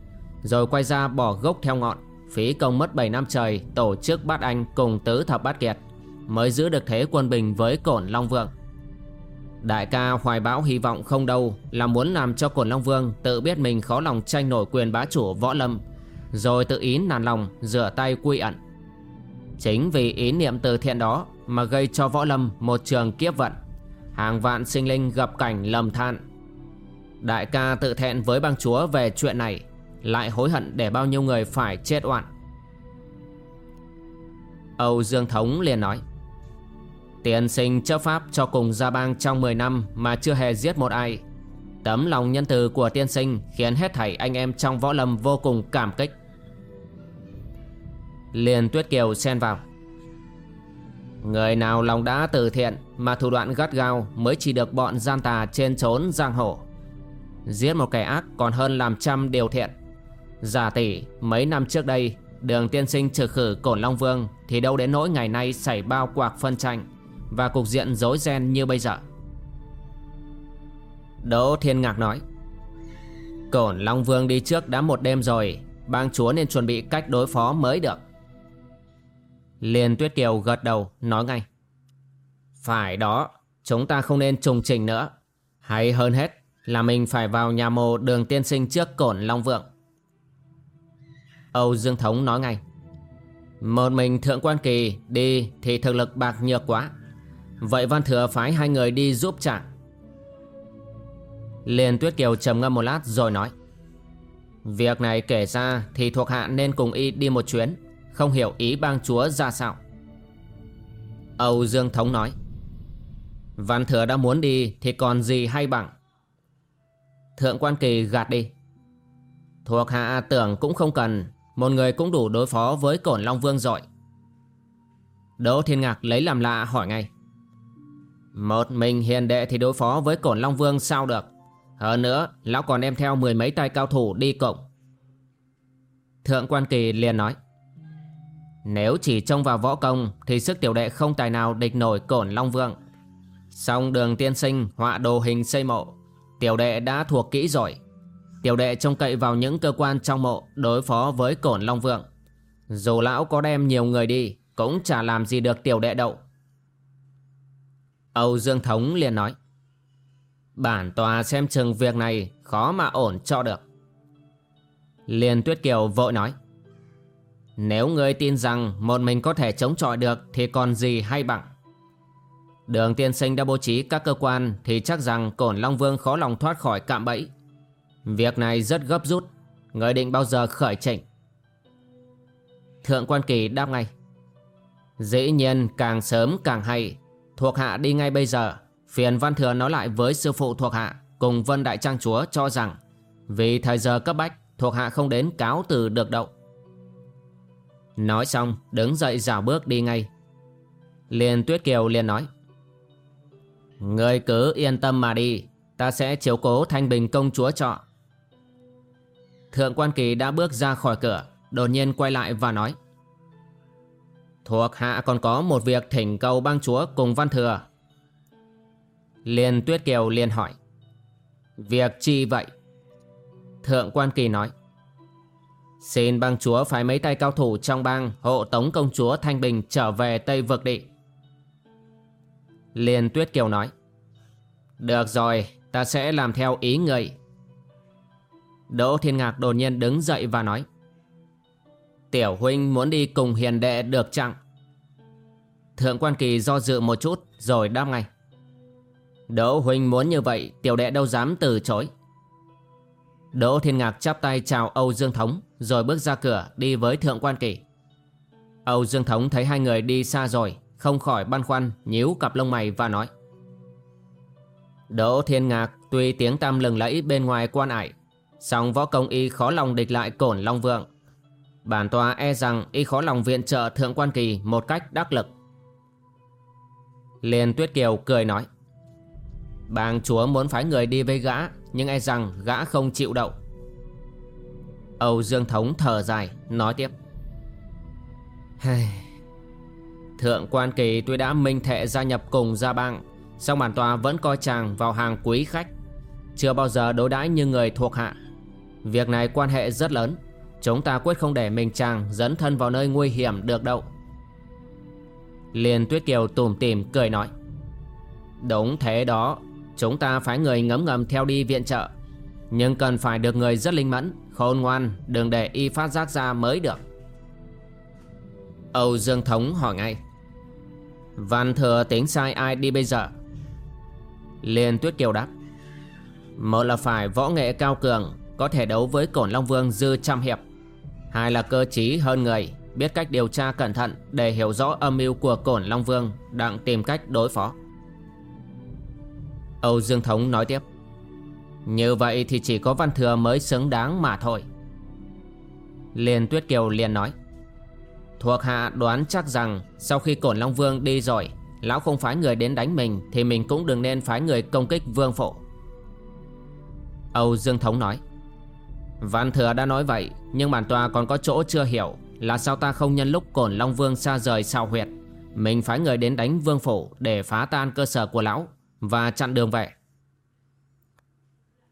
Rồi quay ra bỏ gốc theo ngọn, Phí công mất 7 năm trời tổ chức bát anh cùng tứ thập bát kiệt, Mới giữ được thế quân bình với cổn Long Vương Đại ca hoài bão hy vọng không đâu Là muốn làm cho cổn Long Vương tự biết mình khó lòng tranh nổi quyền bá chủ võ lâm, Rồi tự ý nản lòng rửa tay quy ẩn. Chính vì ý niệm từ thiện đó Mà gây cho võ lâm một trường kiếp vận. Hàng vạn sinh linh gặp cảnh lầm than. Đại ca tự thẹn với bang chúa về chuyện này, Lại hối hận để bao nhiêu người phải chết oan Âu Dương Thống liền nói Tiền sinh chấp pháp cho cùng gia bang trong 10 năm Mà chưa hề giết một ai. Tấm lòng nhân từ của tiên sinh Khiến hết thảy anh em trong võ lâm vô cùng cảm kích. Liền Tuyết Kiều xen vào. Người nào lòng đã từ thiện Mà thủ đoạn gắt gao Mới chỉ được bọn gian tà trên trốn giang hồ. Giết một kẻ ác còn hơn làm trăm điều thiện. Giả tỷ, mấy năm trước đây, Đường tiên sinh trừ khử cổn Long Vương Thì đâu đến nỗi ngày nay xảy bao quạc phân tranh. Và cục diện rối ren như bây giờ Đỗ Thiên Ngạc nói, Cổn Long Vương đi trước đã một đêm rồi, Bang chúa nên chuẩn bị cách đối phó mới được Liên Tuyết Kiều gật đầu, nói ngay, Phải đó, Chúng ta không nên trùng trình nữa Hay hơn hết là mình phải vào nhà mồ đường tiên sinh trước cổn Long Vượng. Âu Dương Thống nói ngay. Một mình Thượng Quan Kỳ đi thì thực lực bạc nhược quá. Vậy Văn Thừa phái hai người đi giúp chàng. Liên Tuyết Kiều trầm ngâm một lát rồi nói. Việc này kể ra thì thuộc hạ nên cùng y đi một chuyến. Không hiểu ý bang chúa ra sao. Âu Dương Thống nói. Văn Thừa đã muốn đi thì còn gì hay bằng. Thượng quan kỳ gạt đi Thuộc hạ tưởng cũng không cần, Một người cũng đủ đối phó với cổn Long Vương rồi Đỗ Thiên Ngạc lấy làm lạ hỏi ngay một mình hiền đệ thì đối phó với cổn Long Vương sao được? Hơn nữa, Lão còn đem theo mười mấy tay cao thủ đi cộng. Thượng quan kỳ liền nói, Nếu chỉ trông vào võ công Thì sức tiểu đệ không tài nào địch nổi cổn Long Vương. Song đường tiên sinh, họa đồ hình xây mộ, Tiểu đệ đã thuộc kỹ rồi. Tiểu đệ trông cậy vào những cơ quan trong mộ Đối phó với cổn Long vương. Dù lão có đem nhiều người đi, Cũng chả làm gì được tiểu đệ đậu. Âu Dương Thống liền nói Bản tòa xem chừng việc này Khó mà ổn cho được Liên Tuyết Kiều vội nói Nếu ngươi tin rằng Một mình có thể chống chọi được Thì còn gì hay bằng Đường tiên sinh đã bố trí các cơ quan thì chắc rằng cổn Long Vương khó lòng thoát khỏi cạm bẫy. Việc này rất gấp rút, người định bao giờ khởi chỉnh. Thượng quan kỳ đáp ngay. Dĩ nhiên càng sớm càng hay, thuộc hạ đi ngay bây giờ. Phiền văn thừa nói lại với sư phụ thuộc hạ, cùng vân đại trang chúa cho rằng, vì thời giờ cấp bách, thuộc hạ không đến cáo từ được đậu. Nói xong, đứng dậy dạo bước đi ngay. Liền Tuyết Kiều liền nói. Ngươi cứ yên tâm mà đi, Ta sẽ chiếu cố thanh bình công chúa trọ Thượng quan kỳ đã bước ra khỏi cửa, Đột nhiên quay lại và nói Thuộc hạ còn có một việc thỉnh cầu bang chúa cùng văn thừa. Liên tuyết kiều liền hỏi. Việc chi vậy? Thượng quan kỳ nói. Xin bang chúa phái mấy tay cao thủ trong bang hộ tống công chúa Thanh Bình trở về Tây Vực Địa Liên Tuyết Kiều nói. Được rồi, ta sẽ làm theo ý người. Đỗ Thiên Ngạc đột nhiên đứng dậy và nói. Tiểu huynh muốn đi cùng hiền đệ được chăng? Thượng quan kỳ do dự một chút, rồi đáp ngay. Đỗ huynh muốn như vậy, tiểu đệ đâu dám từ chối. Đỗ Thiên Ngạc chắp tay chào Âu Dương Thống, Rồi bước ra cửa đi với Thượng Quan Kỳ. Âu Dương Thống thấy hai người đi xa rồi, Không khỏi băn khoăn, nhíu cặp lông mày và nói. Đỗ Thiên Ngạc tuy tiếng tăm lừng lẫy bên ngoài quan ải, song võ công y khó lòng địch lại cổn Long Vượng. Bản tòa e rằng y khó lòng viện trợ Thượng Quan Kỳ một cách đắc lực. Liên Tuyết Kiều cười nói, Bàng chúa muốn phái người đi với gã, Nhưng e rằng gã không chịu đậu. Âu Dương Thống thở dài, Nói tiếp Thượng quan kỳ tuy đã minh thệ gia nhập cùng gia bang, song bản tòa vẫn coi chàng vào hàng quý khách, Chưa bao giờ đối đãi như người thuộc hạ. Việc này quan hệ rất lớn. Chúng ta quyết không để mình chàng dẫn thân vào nơi nguy hiểm được đâu. Liên Tuyết Kiều tủm tỉm cười nói. Đúng thế đó, Chúng ta phải người ngấm ngầm theo đi viện trợ. Nhưng cần phải được người rất linh mẫn, Khôn ngoan, Đừng để y phát giác ra mới được. Âu Dương Thống hỏi ngay. Văn thừa tính sai ai đi bây giờ? Liên Tuyết Kiều đáp. Một là phải võ nghệ cao cường, Có thể đấu với Cổn Long Vương dư trăm hiệp. Hai là cơ trí hơn người, Biết cách điều tra cẩn thận Để hiểu rõ âm mưu của Cổn Long Vương Đang tìm cách đối phó. Âu Dương Thống nói tiếp, Như vậy thì chỉ có Văn Thừa mới xứng đáng mà thôi. Liên Tuyết Kiều liền nói, Thuộc hạ đoán chắc rằng Sau khi Cổn Long Vương đi rồi, Lão không phái người đến đánh mình Thì mình cũng đừng nên phái người công kích vương phổ Âu Dương Thống nói Văn Thừa đã nói vậy, Nhưng bản tòa còn có chỗ chưa hiểu Là sao ta không nhân lúc Cổn Long Vương xa rời sao huyệt Mình phái người đến đánh vương phủ Để phá tan cơ sở của lão và chặn đường về.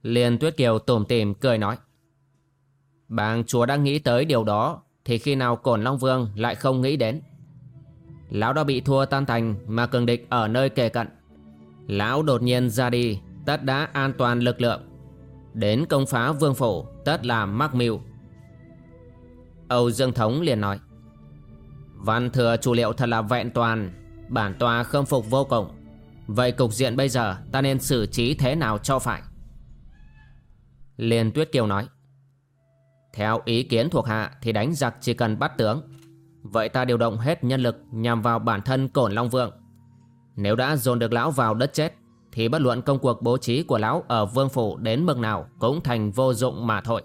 Liên Tuyết Kiều tủm tìm cười nói. Bàng chúa đang nghĩ tới điều đó, thì khi nào Cổn Long Vương lại không nghĩ đến. Lão đã bị thua tan thành mà cường địch ở nơi kề cận. Lão đột nhiên ra đi, tất đã an toàn lực lượng. Đến công phá vương phủ, tất là mắc mưu. Âu Dương Thống liền nói. Văn thừa chủ liệu thật là vẹn toàn, Bản tòa khâm phục vô cùng Vậy cục diện bây giờ ta nên xử trí thế nào cho phải Liên Tuyết Kiều nói, Theo ý kiến thuộc hạ thì đánh giặc chỉ cần bắt tướng Vậy ta điều động hết nhân lực nhằm vào bản thân Cổn Long Vượng Nếu đã dồn được lão vào đất chết thì bất luận công cuộc bố trí của lão ở vương phủ đến mức nào cũng thành vô dụng mà thôi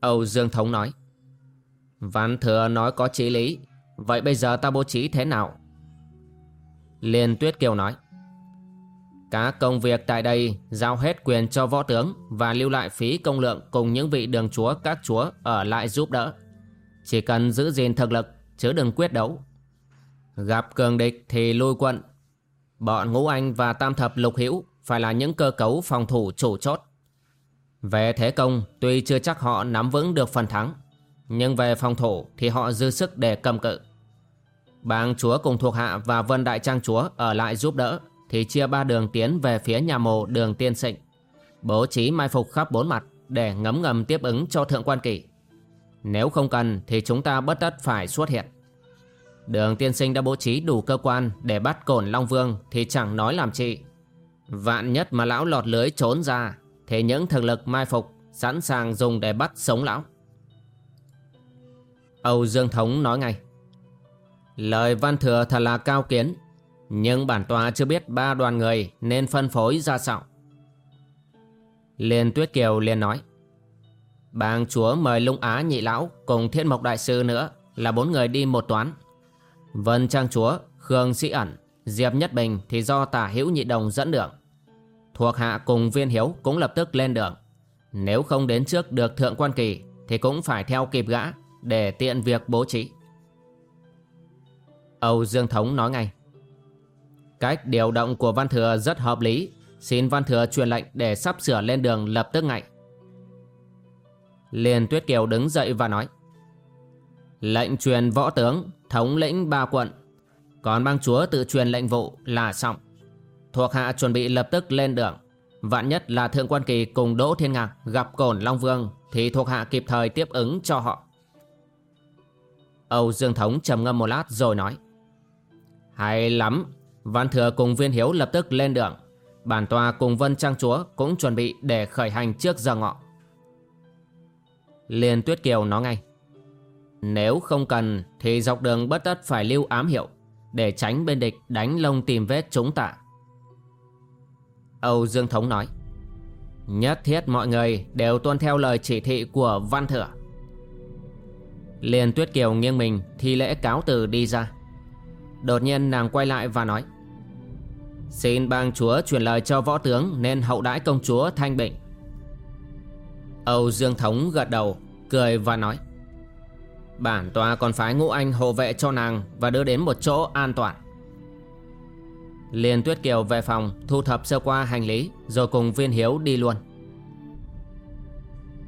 Âu Dương Thống nói Văn thừa nói có chí lý, Vậy bây giờ ta bố trí thế nào Liên Tuyết Kiều nói Các công việc tại đây giao hết quyền cho võ tướng và lưu lại phí công lượng cùng những vị đường chúa các chúa ở lại giúp đỡ. Chỉ cần giữ gìn thực lực, chứ đừng quyết đấu. Gặp cường địch thì lui quận. Bọn ngũ anh và tam thập lục hữu phải là những cơ cấu phòng thủ chủ chốt. Về thế công, tuy chưa chắc họ nắm vững được phần thắng, Nhưng về phòng thủ thì họ dư sức để cầm cự. Bang chúa cùng thuộc hạ và vân đại trang chúa ở lại giúp đỡ Thì chia ba đường tiến về phía nhà mồ đường tiên sịnh. Bố trí mai phục khắp bốn mặt để ngấm ngầm tiếp ứng cho thượng quan kỷ. Nếu không cần thì chúng ta bất tất phải xuất hiện. Đường tiên sinh đã bố trí đủ cơ quan để bắt cổn Long Vương thì chẳng nói làm chi Vạn nhất mà lão lọt lưới trốn ra, Thì những thực lực mai phục sẵn sàng dùng để bắt sống lão. Âu Dương Thống nói ngay. Lời văn thừa thật là cao kiến, Nhưng bản tòa chưa biết ba đoàn người Nên phân phối ra sao. Liên Tuyết Kiều liền nói. Bang chúa mời Lung Á nhị lão Cùng Thiên Mộc Đại Sư nữa Là bốn người đi một toán. Vân Trang chúa, Khương Sĩ ẩn Diệp Nhất Bình thì do tả hữu nhị đồng dẫn đường. Thuộc hạ cùng viên hiếu cũng lập tức lên đường. Nếu không đến trước được thượng quan kỳ Thì cũng phải theo kịp gã Để tiện việc bố trí. Âu Dương Thống nói ngay. Cách điều động của Văn Thừa rất hợp lý. Xin Văn Thừa truyền lệnh để sắp sửa lên đường lập tức ngay. Liền Tuyết Kiều đứng dậy và nói. Lệnh truyền võ tướng Thống lĩnh ba quận Còn bang chúa tự truyền lệnh vụ là xong Thuộc hạ chuẩn bị lập tức lên đường Vạn nhất là Thượng Quan Kỳ cùng Đỗ Thiên Ngạc gặp Cổn Long Vương Thì thuộc hạ kịp thời tiếp ứng cho họ Âu Dương Thống trầm ngâm một lát rồi nói, hay lắm, Văn Thừa cùng Viên Hiếu lập tức lên đường Bản tòa cùng Vân Trang Chúa cũng chuẩn bị để khởi hành trước giờ ngọ. Liên Tuyết Kiều nói ngay. Nếu không cần thì dọc đường bất tất phải lưu ám hiệu để tránh bên địch đánh lông tìm vết chúng ta. Âu Dương Thống nói. Nhất thiết mọi người đều tuân theo lời chỉ thị của Văn Thừa. liền Tuyết Kiều nghiêng mình thi lễ cáo từ đi ra. Đột nhiên nàng quay lại và nói. Xin bang chúa truyền lời cho võ tướng nên hậu đãi công chúa thanh bình. Âu Dương Thống gật đầu, cười và nói. Bản tòa còn phái ngũ anh hộ vệ cho nàng và đưa đến một chỗ an toàn. Liên Tuyết Kiều về phòng thu thập sơ qua hành lý rồi cùng viên hiếu đi luôn.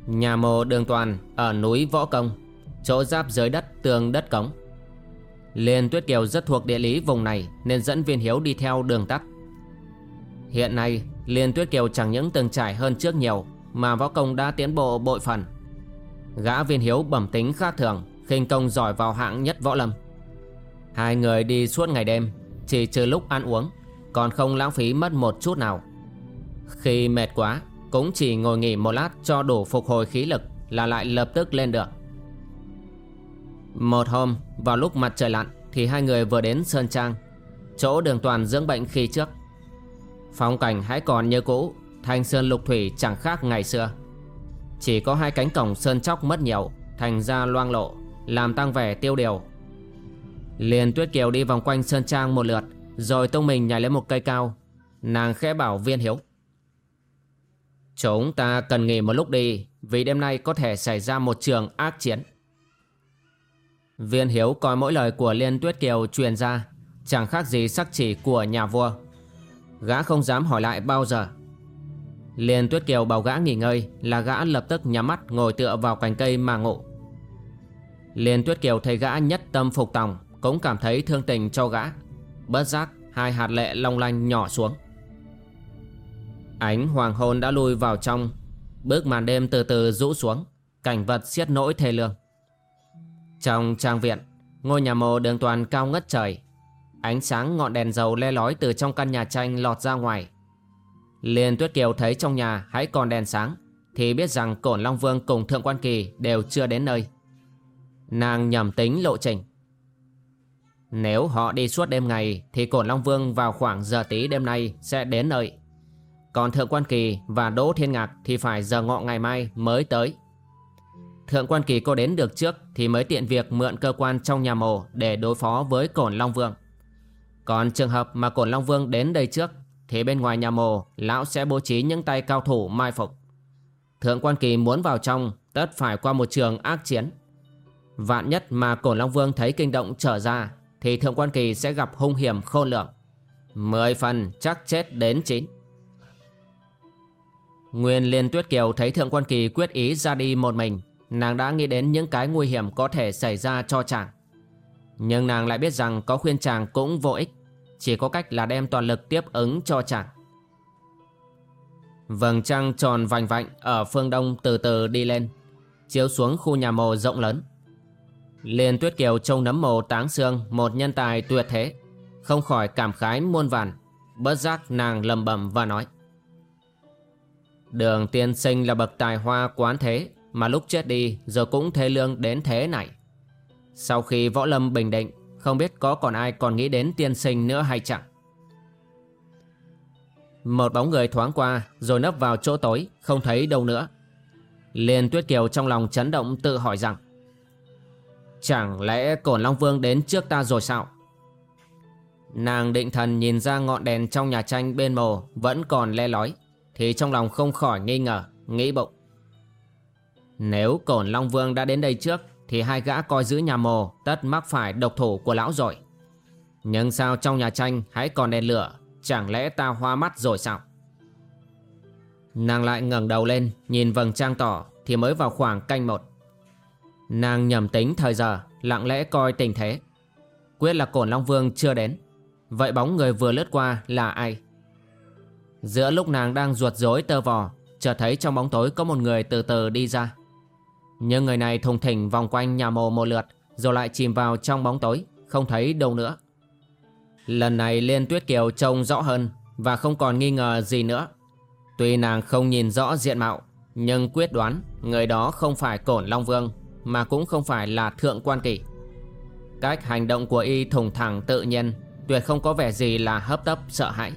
Nhà mồ đường toàn ở núi Võ Công, chỗ giáp dưới đất tường đất cống. Liên Tuyết Kiều rất thuộc địa lý vùng này nên dẫn viên hiếu đi theo đường tắt. Hiện nay, Liên Tuyết Kiều chẳng những từng trải hơn trước nhiều mà võ công đã tiến bộ bội phần. Gã viên hiếu bẩm tính khác thường, khinh công giỏi vào hạng nhất võ lâm. Hai người đi suốt ngày đêm, chỉ trừ lúc ăn uống, còn không lãng phí mất một chút nào. Khi mệt quá, cũng chỉ ngồi nghỉ một lát cho đủ phục hồi khí lực là lại lập tức lên được. Một hôm, vào lúc mặt trời lặn thì hai người vừa đến Sơn Trang, chỗ đường toàn dưỡng bệnh khi trước. Phong cảnh hãy còn như cũ Thanh sơn lục thủy chẳng khác ngày xưa Chỉ có hai cánh cổng sơn chóc mất nhiều Thành ra loang lộ làm tăng vẻ tiêu điều. Liền tuyết kiều đi vòng quanh sơn trang một lượt, Rồi tung mình nhảy lên một cây cao. Nàng khẽ bảo viên hiếu, Chúng ta cần nghỉ một lúc đi, Vì đêm nay có thể xảy ra một trường ác chiến. Viên hiếu coi mỗi lời của Liên Tuyết Kiều truyền ra, Chẳng khác gì sắc chỉ của nhà vua. Gã không dám hỏi lại bao giờ. Liên Tuyết Kiều bảo gã nghỉ ngơi Là gã lập tức nhắm mắt ngồi tựa vào cành cây mà ngủ. Liên Tuyết Kiều thấy gã nhất tâm phục tòng, Cũng cảm thấy thương tình cho gã. Bất giác, hai hạt lệ long lanh nhỏ xuống. Ánh hoàng hôn đã lui vào trong. Bước màn đêm từ từ rũ xuống, Cảnh vật xiết nỗi thê lương. Trong trang viện, Ngôi nhà mồ đường toàn cao ngất trời. Ánh sáng ngọn đèn dầu le lói từ trong căn nhà tranh lọt ra ngoài. Liên Tuyết Kiều thấy trong nhà hãy còn đèn sáng, thì biết rằng Cổn Long Vương cùng Thượng Quan Kỳ đều chưa đến nơi. Nàng nhầm tính lộ trình. Nếu họ đi suốt đêm ngày, thì Cổn Long Vương vào khoảng giờ tí đêm nay sẽ đến nơi. Còn Thượng Quan Kỳ và Đỗ Thiên Ngạc thì phải giờ ngọ ngày mai mới tới. Thượng Quan Kỳ có đến được trước thì mới tiện việc mượn cơ quan trong nhà mồ để đối phó với Cổn Long Vương. Còn trường hợp mà Cổn Long Vương đến đây trước, Thì bên ngoài nhà mồ Lão sẽ bố trí những tay cao thủ mai phục Thượng quan kỳ muốn vào trong, Tất phải qua một trường ác chiến Vạn nhất mà cổ Long Vương thấy kinh động trở ra, Thì Thượng quan kỳ sẽ gặp hung hiểm khôn lường. Mười phần chắc chết đến chín. Nguyên Liên Tuyết Kiều thấy Thượng quan kỳ quyết ý ra đi một mình, Nàng đã nghĩ đến những cái nguy hiểm có thể xảy ra cho chàng. Nhưng nàng lại biết rằng có khuyên chàng cũng vô ích, Chỉ có cách là đem toàn lực tiếp ứng cho chàng. Vầng trăng tròn vành vạnh ở phương đông từ từ đi lên, Chiếu xuống khu nhà mồ rộng lớn. Liên Tuyết Kiều trông nấm mồ táng xương, một nhân tài tuyệt thế. Không khỏi cảm khái muôn vàn, Bất giác nàng lầm bẩm và nói. Đường tiên sinh là bậc tài hoa quán thế, Mà lúc chết đi, giờ cũng thế lương đến thế này. Sau khi võ lâm bình định, Không biết có còn ai còn nghĩ đến tiên sinh nữa hay chẳng? Một bóng người thoáng qua, Rồi nấp vào chỗ tối, Không thấy đâu nữa. Liên Tuyết Kiều trong lòng chấn động tự hỏi rằng Chẳng lẽ Cổn Long Vương đến trước ta rồi sao Nàng định thần nhìn ra ngọn đèn trong nhà tranh bên mồ Vẫn còn le lói Thì trong lòng không khỏi nghi ngờ Nghĩ bụng Nếu Cổn Long Vương đã đến đây trước thì hai gã coi giữ nhà mồ tất mắc phải độc thủ của lão rồi. Nhưng sao trong nhà tranh hãy còn đèn lửa, chẳng lẽ ta hoa mắt rồi sao? Nàng lại ngẩng đầu lên, nhìn vầng trăng tỏ thì mới vào khoảng canh một. Nàng nhầm tính thời giờ, lặng lẽ coi tình thế. Quyết là Cổn Long Vương chưa đến. Vậy bóng người vừa lướt qua là ai? Giữa lúc nàng đang ruột rối tơ vò, chợt thấy trong bóng tối có một người từ từ đi ra. Nhưng người này thùng thỉnh vòng quanh nhà mồ một lượt Rồi lại chìm vào trong bóng tối Không thấy đâu nữa Lần này Liên Tuyết Kiều trông rõ hơn Và không còn nghi ngờ gì nữa Tuy nàng không nhìn rõ diện mạo Nhưng quyết đoán Người đó không phải Cổn Long Vương mà cũng không phải là Thượng Quan Kỳ. Cách hành động của y thùng thẳng tự nhiên, Tuyệt không có vẻ gì là hấp tấp, sợ hãi.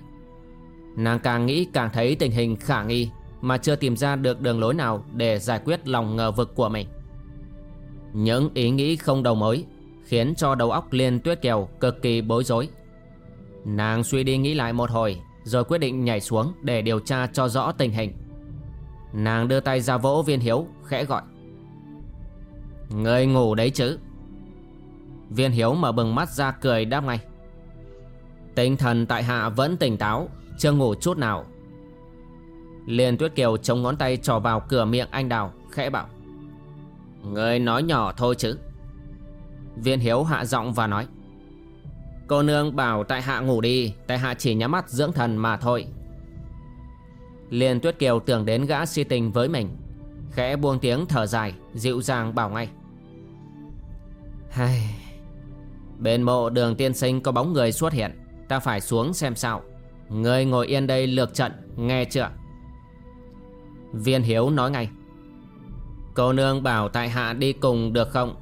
Nàng càng nghĩ càng thấy tình hình khả nghi, Mà chưa tìm ra được đường lối nào Để giải quyết lòng ngờ vực của mình. Những ý nghĩ không đầu mối Khiến cho đầu óc Liên Tuyết Kiều cực kỳ bối rối. Nàng suy đi nghĩ lại một hồi, Rồi quyết định nhảy xuống để điều tra cho rõ tình hình. Nàng đưa tay ra vỗ viên hiếu, khẽ gọi. Người ngủ đấy chứ? Viên hiếu mở bừng mắt ra cười đáp ngay. Tinh thần tại hạ vẫn tỉnh táo, Chưa ngủ chút nào. Liên Tuyết Kiều chống ngón tay trò vào cửa miệng anh đào, Khẽ bảo. Người nói nhỏ thôi chứ. Viên Hiếu hạ giọng và nói. Cô nương bảo tại hạ ngủ đi, Tại hạ chỉ nhắm mắt dưỡng thần mà thôi. Liên Tuyết Kiều tưởng đến gã si tình với mình, Khẽ buông tiếng thở dài, Dịu dàng bảo ngay. Hay... Bên mộ đường tiên sinh có bóng người xuất hiện. Ta phải xuống xem sao. Người ngồi yên đây lược trận, Nghe chưa? Viên Hiếu nói ngay. Cô nương bảo tại hạ đi cùng được không?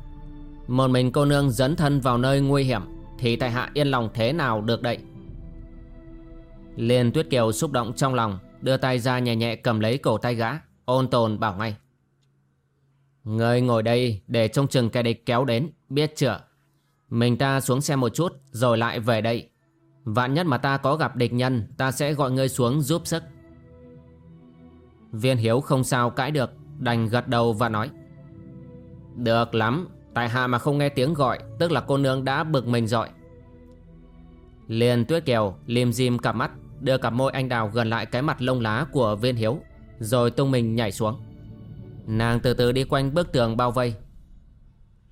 Một mình cô nương dẫn thân vào nơi nguy hiểm, Thì tại hạ yên lòng thế nào được đậy Liên Tuyết Kiều xúc động trong lòng, Đưa tay ra nhẹ nhẹ cầm lấy cổ tay gã, Ôn tồn bảo ngay. Người ngồi đây để trông chừng kẻ địch kéo đến, Biết chưa? Mình ta xuống xe một chút, Rồi lại về đây. Vạn nhất mà ta có gặp địch nhân, Ta sẽ gọi ngươi xuống giúp sức. Viên Hiếu không sao cãi được, Đành gật đầu và nói. Được lắm, Tại hạ mà không nghe tiếng gọi, Tức là cô nương đã bực mình rồi. Liền tuyết kiều Liêm diêm cặp mắt, Đưa cặp môi anh đào gần lại cái mặt lông lá của viên hiếu, Rồi tung mình nhảy xuống. Nàng từ từ đi quanh bức tường bao vây.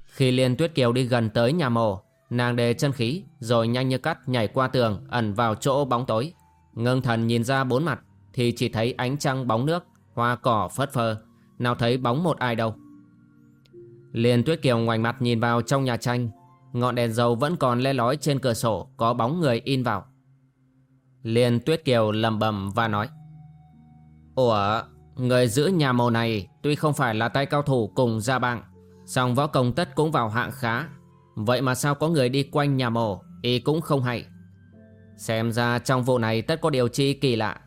Khi Liên Tuyết Kiều đi gần tới nhà mồ, Nàng đề chân khí, Rồi nhanh như cắt nhảy qua tường, Ẩn vào chỗ bóng tối. Ngưng thần nhìn ra bốn mặt, Thì chỉ thấy ánh trăng bóng nước, Hoa cỏ phất phơ. Nào thấy bóng một ai đâu. Liên Tuyết Kiều ngoảnh mặt nhìn vào trong nhà tranh. Ngọn đèn dầu vẫn còn le lói trên cửa sổ, Có bóng người in vào. Liên Tuyết Kiều lầm bầm và nói, Ủa Người giữ nhà màu này Tuy không phải là tay cao thủ cùng gia bạn song võ công tất cũng vào hạng khá. Vậy mà sao có người đi quanh nhà mồ Y cũng không hay. Xem ra trong vụ này tất có điều chi kỳ lạ.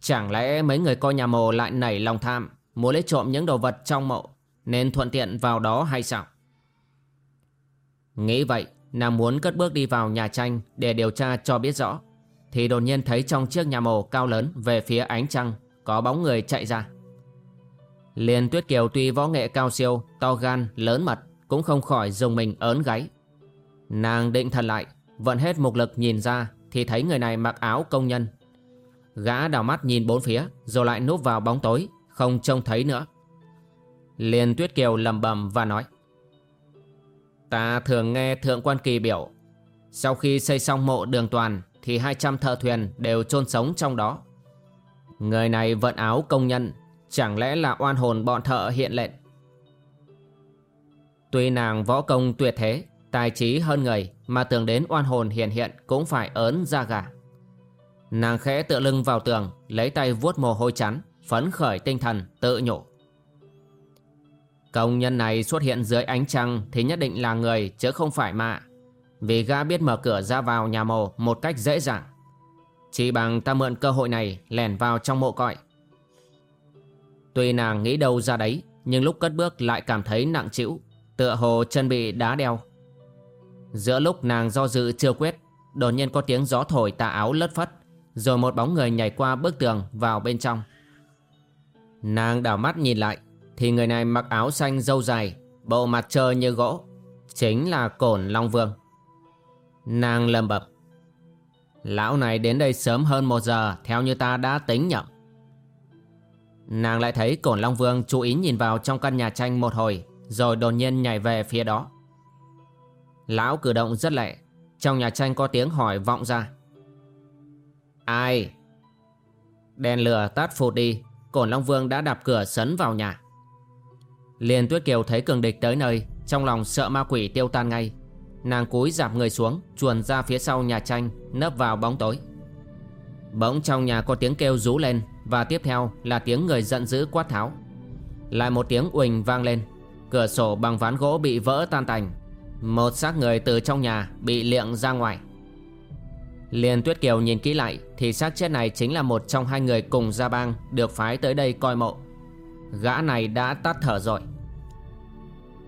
Chẳng lẽ mấy người coi nhà mồ lại nảy lòng tham Muốn lấy trộm những đồ vật trong mộ, Nên thuận tiện vào đó hay sao? Nghĩ vậy, Nàng muốn cất bước đi vào nhà tranh Để điều tra cho biết rõ, Thì đột nhiên thấy trong chiếc nhà mồ cao lớn Về phía ánh trăng có bóng người chạy ra. Liên Tuyết Kiều tuy võ nghệ cao siêu To gan, lớn mật Cũng không khỏi dùng mình ớn gáy. Nàng định thần lại Vận hết mục lực nhìn ra Thì thấy người này mặc áo công nhân. Gã đảo mắt nhìn bốn phía Rồi lại núp vào bóng tối Không trông thấy nữa. Liên Tuyết Kiều lầm bầm và nói Ta thường nghe Thượng quan Kỳ biểu Sau khi xây xong mộ đường toàn Thì 200 thợ thuyền đều chôn sống trong đó. Người này vận áo công nhân, Chẳng lẽ là oan hồn bọn thợ hiện lệnh? Tuy nàng võ công tuyệt thế, Tài trí hơn người, Mà tưởng đến oan hồn hiện hiện Cũng phải ớn ra gà. Nàng khẽ tựa lưng vào tường, Lấy tay vuốt mồ hôi chắn Phấn khởi tinh thần, tự nhủ. Công nhân này xuất hiện dưới ánh trăng Thì nhất định là người, chứ không phải mạ Vì gã biết mở cửa ra vào nhà mồ Một cách dễ dàng. Chỉ bằng ta mượn cơ hội này Lẻn vào trong mộ cõi. Tuy nàng nghĩ đâu ra đấy, Nhưng lúc cất bước lại cảm thấy nặng trĩu, Tựa hồ chân bị đá đeo. Giữa lúc nàng do dự chưa quyết, Đột nhiên có tiếng gió thổi tà áo lất phất, Rồi một bóng người nhảy qua bức tường vào bên trong. Nàng đảo mắt nhìn lại, Thì người này mặc áo xanh dâu dài, Bộ mặt trơ như gỗ, Chính là Cổn Long Vương. Nàng lầm bập Lão này đến đây sớm hơn một giờ, Theo như ta đã tính nhậm Nàng lại thấy Cổn Long Vương chú ý nhìn vào trong căn nhà tranh một hồi, Rồi đột nhiên nhảy về phía đó. Lão cử động rất lẹ, Trong nhà tranh có tiếng hỏi vọng ra. Ai? Đèn lửa tắt phụt đi, Cổn Long Vương đã đạp cửa sấn vào nhà. Liền Tuyết Kiều thấy cường địch tới nơi, Trong lòng sợ ma quỷ tiêu tan ngay. Nàng cúi giảm người xuống, Chuồn ra phía sau nhà tranh, Nấp vào bóng tối. Bỗng trong nhà có tiếng kêu rú lên, Và tiếp theo là tiếng người giận dữ quát tháo. Lại một tiếng uỳnh vang lên, Cửa sổ bằng ván gỗ bị vỡ tan tành. Một xác người từ trong nhà bị liệng ra ngoài. Liền Tuyết Kiều nhìn kỹ lại, Thì xác chết này chính là một trong hai người cùng gia bang Được phái tới đây coi mộ. Gã này đã tắt thở rồi.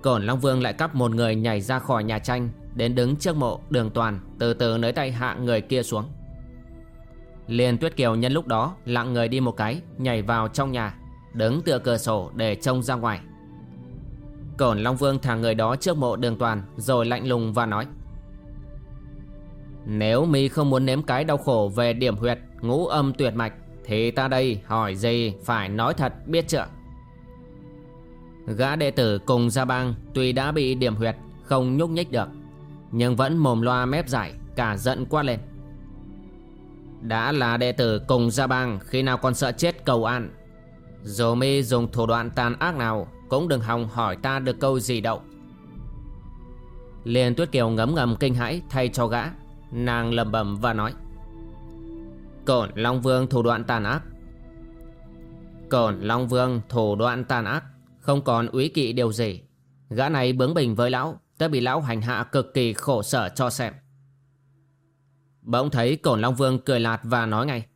Cổn Long Vương lại cắp một người nhảy ra khỏi nhà tranh Đến đứng trước mộ đường toàn, Từ từ nới tay hạ người kia xuống. Liền Tuyết Kiều nhân lúc đó Lặng người đi một cái, Nhảy vào trong nhà, Đứng tựa cửa sổ để trông ra ngoài. Cổn Long Vương thả người đó trước mộ đường toàn, Rồi lạnh lùng và nói, Nếu mi không muốn nếm cái đau khổ về điểm huyệt, Ngũ âm tuyệt mạch, Thì ta đây hỏi gì, phải nói thật biết chưa? Gã đệ tử cùng gia bang Tuy đã bị điểm huyệt, Không nhúc nhích được nhưng vẫn mồm loa mép giải Cả giận quát lên. Đã là đệ tử cùng gia bang, Khi nào còn sợ chết cầu an? Dù mi dùng thủ đoạn tàn ác nào, Cũng đừng hòng hỏi ta được câu gì đâu. Liền Tuyết Kiều ngấm ngầm kinh hãi, thay cho gã. Nàng lầm bầm và nói, Cổn Long Vương thủ đoạn tàn ác. Cổn Long Vương thủ đoạn tàn ác, Không còn úy kỵ điều gì. Gã này bướng bỉnh với lão tớ bị lão hành hạ cực kỳ khổ sở cho xem. Bỗng thấy Cổn Long Vương cười lạt và nói ngay.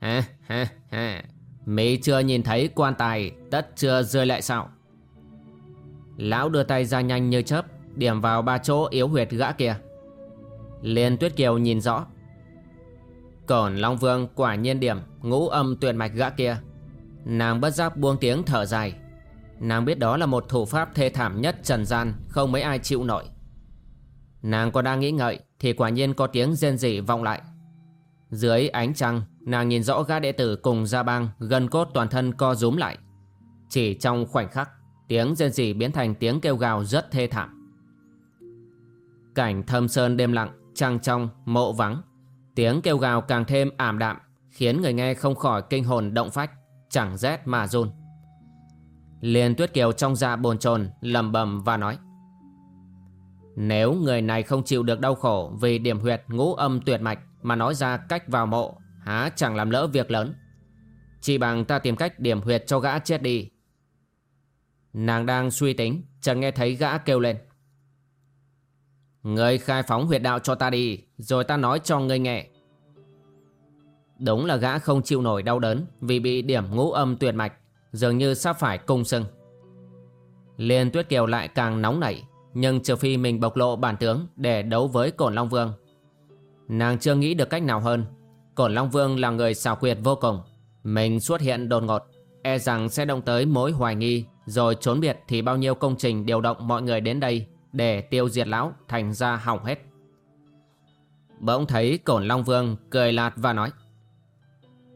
Ha ha ha Mỹ chưa nhìn thấy quan tài, Tất chưa rơi lại sao? Lão đưa tay ra nhanh như chớp, Điểm vào ba chỗ yếu huyệt gã kia. Liên Tuyết Kiều nhìn rõ. Cổn Long Vương quả nhiên điểm Ngũ âm tuyệt mạch gã kia. Nàng bất giác buông tiếng thở dài. Nàng biết đó là một thủ pháp thê thảm nhất trần gian Không mấy ai chịu nổi. Nàng còn đang nghĩ ngợi Thì quả nhiên có tiếng rên rỉ vọng lại. Dưới ánh trăng Nàng nhìn rõ gã đệ tử cùng gia bang Gần cốt toàn thân co rúm lại. Chỉ trong khoảnh khắc Tiếng rên rỉ biến thành tiếng kêu gào rất thê thảm. Cảnh thâm sơn đêm lặng Trăng trong, mộ vắng. Tiếng kêu gào càng thêm ảm đạm Khiến người nghe không khỏi kinh hồn động phách Chẳng rét mà run. Liền tuyết kiều trong dạ bồn chồn lầm bầm và nói. Nếu người này không chịu được đau khổ Vì điểm huyệt ngũ âm tuyệt mạch Mà nói ra cách vào mộ, Há chẳng làm lỡ việc lớn. Chỉ bằng ta tìm cách điểm huyệt cho gã chết đi. Nàng đang suy tính, Chợt nghe thấy gã kêu lên. Người khai phóng huyệt đạo cho ta đi, Rồi ta nói cho ngươi nghe. Đúng là gã không chịu nổi đau đớn Vì bị điểm ngũ âm tuyệt mạch Dường như sắp phải cung sưng Liên Tuyết Kiều lại càng nóng nảy, Nhưng trừ phi mình bộc lộ bản tướng Để đấu với Cổn Long Vương. Nàng chưa nghĩ được cách nào hơn. Cổn Long Vương là người xảo quyệt vô cùng. Mình xuất hiện đột ngột E rằng sẽ động tới mối hoài nghi, Rồi trốn biệt thì bao nhiêu công trình điều động mọi người đến đây Để tiêu diệt lão thành ra hỏng hết. Bỗng thấy Cổn Long Vương cười lạt và nói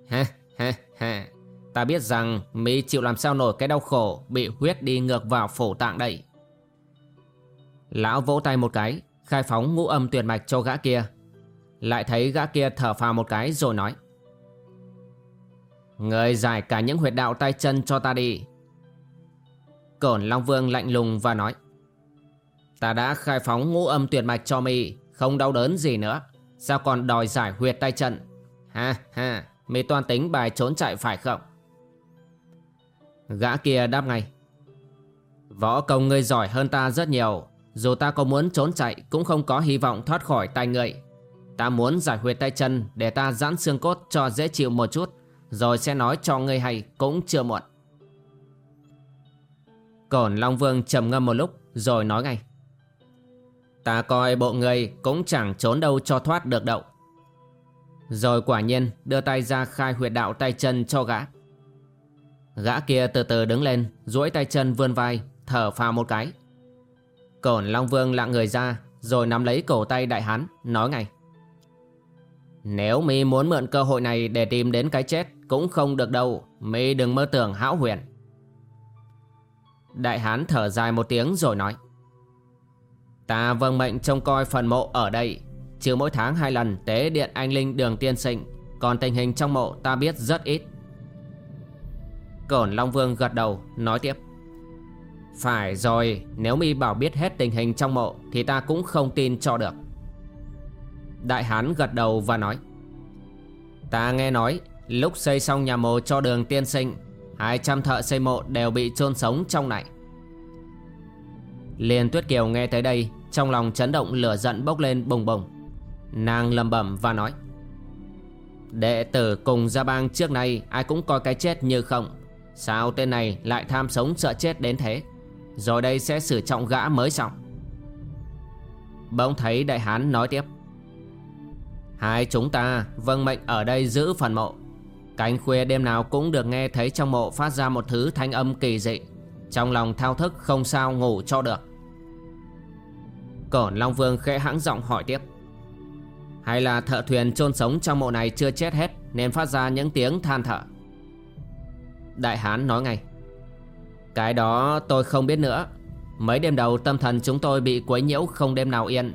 Ha ha ha Ta biết rằng Mỹ chịu làm sao nổi cái đau khổ Bị huyết đi ngược vào phổ tạng đây Lão vỗ tay một cái, Khai phóng ngũ âm tuyệt mạch cho gã kia. Lại thấy gã kia thở phào một cái rồi nói, Người giải cả những huyệt đạo tay chân cho ta đi. Cổn Long Vương lạnh lùng và nói, Ta đã khai phóng ngũ âm tuyệt mạch cho mi Không đau đớn gì nữa. Sao còn đòi giải huyệt tay chân? Ha ha Mi toan tính bài trốn chạy phải không? Gã kia đáp ngay. Võ công ngươi giỏi hơn ta rất nhiều. Dù ta có muốn trốn chạy, Cũng không có hy vọng thoát khỏi tay ngươi. Ta muốn giải huyệt tay chân Để ta giãn xương cốt cho dễ chịu một chút, Rồi sẽ nói cho ngươi hay Cũng chưa muộn. Cổn Long Vương trầm ngâm một lúc, Rồi nói ngay. Ta coi bộ ngươi cũng chẳng trốn đâu cho thoát được đậu Rồi quả nhiên đưa tay ra khai huyệt đạo tay chân cho gã. Gã kia từ từ đứng lên, duỗi tay chân vươn vai, Thở phào một cái. Cổn Long Vương lặng người ra, Rồi nắm lấy cổ tay đại hán, Nói ngay. Nếu mi muốn mượn cơ hội này Để tìm đến cái chết Cũng không được đâu, mi đừng mơ tưởng hão huyền. Đại hán thở dài một tiếng rồi nói. Ta vâng mệnh trông coi phần mộ ở đây. Trừ mỗi tháng hai lần tế điện anh linh đường tiên sinh, Còn tình hình trong mộ ta biết rất ít. Cổn Long Vương gật đầu, nói tiếp. Phải rồi, Nếu mi bảo biết hết tình hình trong mộ, Thì ta cũng không tin cho được. Đại Hán gật đầu và nói. Ta nghe nói, lúc xây xong nhà mộ cho đường tiên sinh 200 thợ xây mộ đều bị chôn sống trong này. Liên Tuyết Kiều nghe tới đây, Trong lòng chấn động lửa giận bốc lên bùng bùng. Nàng lầm bẩm và nói. Đệ tử cùng gia bang trước nay, Ai cũng coi cái chết như không. Sao tên này lại tham sống sợ chết đến thế? Rồi đây sẽ xử trọng gã mới xong. Bỗng thấy đại hán nói tiếp. Hai chúng ta vâng mệnh ở đây giữ phần mộ. Cánh khuya đêm nào cũng được nghe thấy trong mộ phát ra một thứ thanh âm kỳ dị. Trong lòng thao thức không sao ngủ cho được. Cổn Long Vương khẽ hãng giọng hỏi tiếp. Hay là thợ thuyền chôn sống trong mộ này chưa chết hết Nên phát ra những tiếng than thở? Đại Hán nói ngay. Cái đó tôi không biết nữa. Mấy đêm đầu tâm thần chúng tôi bị quấy nhiễu không đêm nào yên.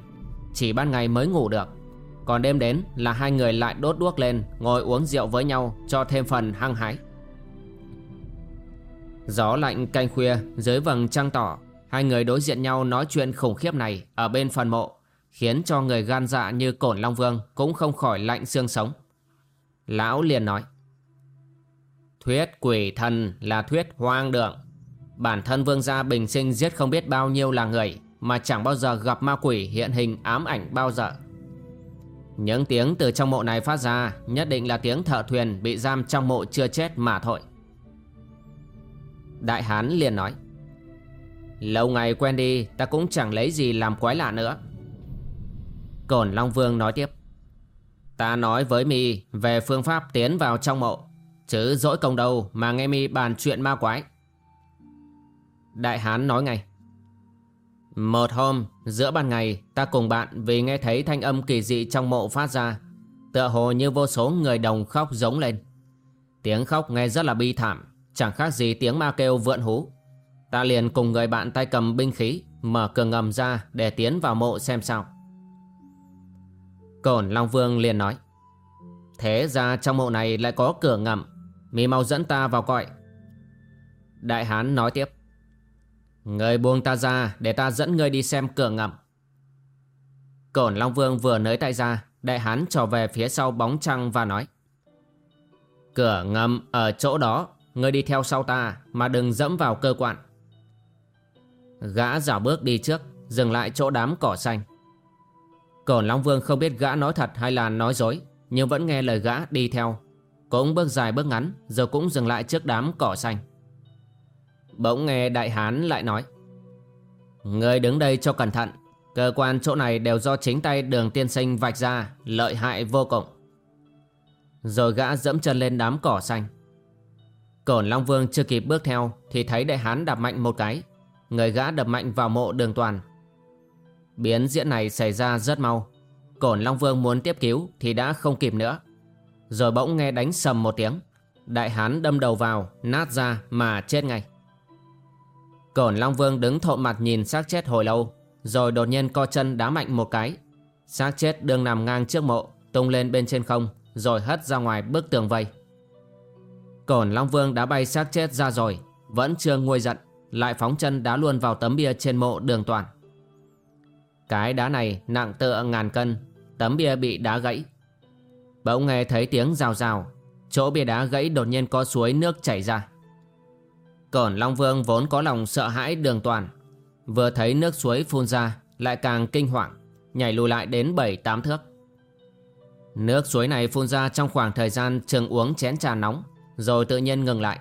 Chỉ ban ngày mới ngủ được. Còn đêm đến là hai người lại đốt đuốc lên, Ngồi uống rượu với nhau cho thêm phần hăng hái. Gió lạnh canh khuya, dưới vầng trăng tỏ, Hai người đối diện nhau nói chuyện khủng khiếp này ở bên phần mộ, Khiến cho người gan dạ như cổn Long Vương cũng không khỏi lạnh xương sống. Lão liền nói Thuyết quỷ thần là thuyết hoang đường. Bản thân vương gia bình sinh giết không biết bao nhiêu là người, Mà chẳng bao giờ gặp ma quỷ hiện hình ám ảnh bao giờ. Những tiếng từ trong mộ này phát ra, Nhất định là tiếng thợ thuyền bị giam trong mộ chưa chết mà thôi. Đại Hán liền nói, Lâu ngày quen đi, ta cũng chẳng lấy gì làm quái lạ nữa. Cổn Long Vương nói tiếp, Ta nói với mi, về phương pháp tiến vào trong mộ. Chứ dỗi công đầu mà nghe mi bàn chuyện ma quái? Đại Hán nói ngay. Một hôm, giữa ban ngày, ta cùng bạn vì nghe thấy thanh âm kỳ dị trong mộ phát ra, Tựa hồ như vô số người đồng khóc giống lên. Tiếng khóc nghe rất là bi thảm, Chẳng khác gì tiếng ma kêu vượn hú. Ta liền cùng người bạn tay cầm binh khí, Mở cửa ngầm ra để tiến vào mộ xem sao. Cổn Long Vương liền nói, Thế ra trong mộ này lại có cửa ngầm Mi mau dẫn ta vào cõi. Đại Hán nói tiếp. Người buông ta ra để ta dẫn ngươi đi xem cửa ngầm. Cổn Long Vương vừa nới tay ra, Đại Hán trở về phía sau bóng trăng và nói. Cửa ngầm ở chỗ đó, Ngươi đi theo sau ta Mà đừng dẫm vào cơ quan. Gã giả bước đi trước, Dừng lại chỗ đám cỏ xanh. Cổn Long Vương không biết gã nói thật hay là nói dối, Nhưng vẫn nghe lời gã đi theo. Cũng bước dài bước ngắn Rồi cũng dừng lại trước đám cỏ xanh. Bỗng nghe đại hán lại nói, Người đứng đây cho cẩn thận, Cơ quan chỗ này đều do chính tay đường tiên sinh vạch ra, Lợi hại vô cùng. Rồi gã dẫm chân lên đám cỏ xanh. Cổn Long Vương chưa kịp bước theo Thì thấy đại hán đạp mạnh một cái. Người gã đập mạnh vào mộ đường toàn. Biến diễn này xảy ra rất mau. Cổn Long Vương muốn tiếp cứu Thì đã không kịp nữa. Rồi bỗng nghe đánh sầm một tiếng. Đại hán đâm đầu vào, Nát ra mà chết ngay. Cổn Long Vương đứng thộn mặt nhìn xác chết hồi lâu, Rồi đột nhiên co chân đá mạnh một cái. Xác chết đương nằm ngang trước mộ, Tung lên bên trên không, Rồi hất ra ngoài bức tường vây. Cổn Long Vương đã bay xác chết ra rồi, Vẫn chưa nguôi giận, Lại phóng chân đá luôn vào tấm bia trên mộ đường toàn. Cái đá này nặng tựa ngàn cân, Tấm bia bị đá gãy. Bỗng nghe thấy tiếng rào rào. Chỗ bia đá gãy đột nhiên có suối nước chảy ra. Cổn Long Vương vốn có lòng sợ hãi đường toàn. Vừa thấy nước suối phun ra, Lại càng kinh hoàng Nhảy lùi lại đến 7-8 thước. Nước suối này phun ra trong khoảng thời gian chừng uống chén trà nóng, Rồi tự nhiên ngừng lại.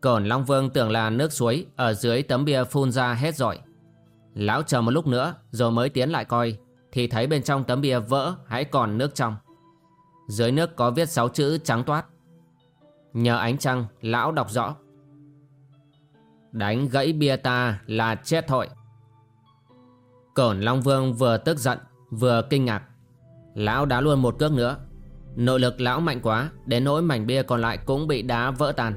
Cổn Long Vương tưởng là nước suối Ở dưới tấm bia phun ra hết rồi. Lão chờ một lúc nữa, Rồi mới tiến lại coi, Thì thấy bên trong tấm bia vỡ, hãy còn nước trong. Dưới nước có viết 6 chữ trắng toát. Nhờ ánh trăng, Lão đọc rõ. Đánh gãy bia ta là chết thôi Cổn Long Vương vừa tức giận, Vừa kinh ngạc. Lão đá luôn một cước nữa. Nội lực lão mạnh quá, Đến nỗi mảnh bia còn lại cũng bị đá vỡ tan.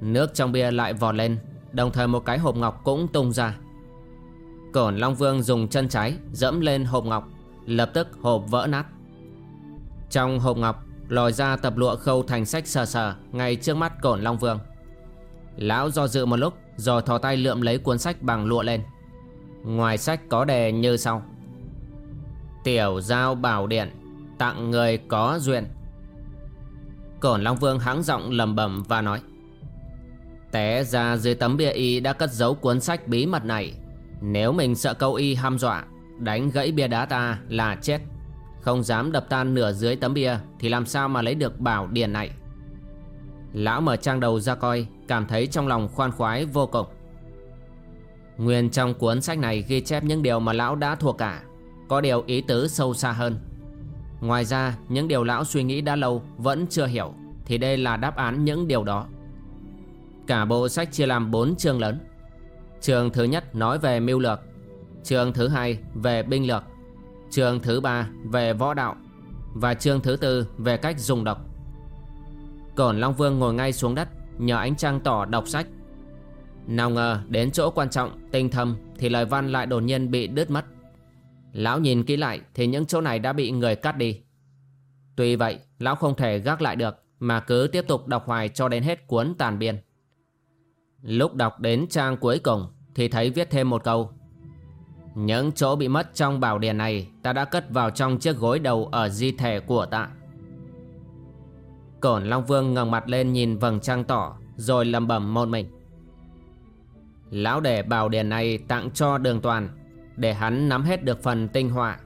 Nước trong bia lại vọt lên, Đồng thời một cái hộp ngọc cũng tung ra. Cổn Long Vương dùng chân trái Dẫm lên hộp ngọc, Lập tức hộp vỡ nát. Trong hộp ngọc, lòi ra tập lụa khâu thành sách sờ sờ Ngay trước mắt Cổn Long Vương. Lão do dự một lúc Rồi thò tay lượm lấy cuốn sách bằng lụa lên. Ngoài sách có đề như sau. Tiểu giao bảo điện, Tặng người có duyên. Cổn Long Vương hắng giọng lầm bẩm và nói, Té ra dưới tấm bia y đã cất giấu cuốn sách bí mật này. Nếu mình sợ câu y ham dọa, Đánh gãy bia đá ta là chết. Không dám đập tan nửa dưới tấm bia Thì làm sao mà lấy được bảo điển này? Lão mở trang đầu ra coi, Cảm thấy trong lòng khoan khoái vô cùng. Nguyên trong cuốn sách này ghi chép những điều mà lão đã thuộc cả, Có điều ý tứ sâu xa hơn. Ngoài ra, những điều lão suy nghĩ đã lâu vẫn chưa hiểu, Thì đây là đáp án những điều đó. Cả bộ sách chia làm 4 chương lớn. Chương thứ nhất nói về mưu lược, Chương thứ hai về binh lược Chương thứ ba về võ đạo Và chương thứ tư về cách dùng độc. Cổn Long Vương ngồi ngay xuống đất, Nhờ ánh trăng tỏ đọc sách. Nào ngờ đến chỗ quan trọng, Tinh thâm, Thì lời văn lại đột nhiên bị đứt mất. Lão nhìn kỹ lại, Thì những chỗ này đã bị người cắt đi. Tuy vậy, Lão không thể gác lại được, Mà cứ tiếp tục đọc hoài cho đến hết cuốn tàn biên. Lúc đọc đến trang cuối cùng, Thì thấy viết thêm một câu. Những chỗ bị mất trong bảo điện này, Ta đã cất vào trong chiếc gối đầu Ở di thể của ta. Cổn Long Vương ngẩng mặt lên nhìn vầng trăng tỏ, Rồi lầm bẩm một mình. Lão để bảo điện này tặng cho đường toàn, Để hắn nắm hết được phần tinh hoa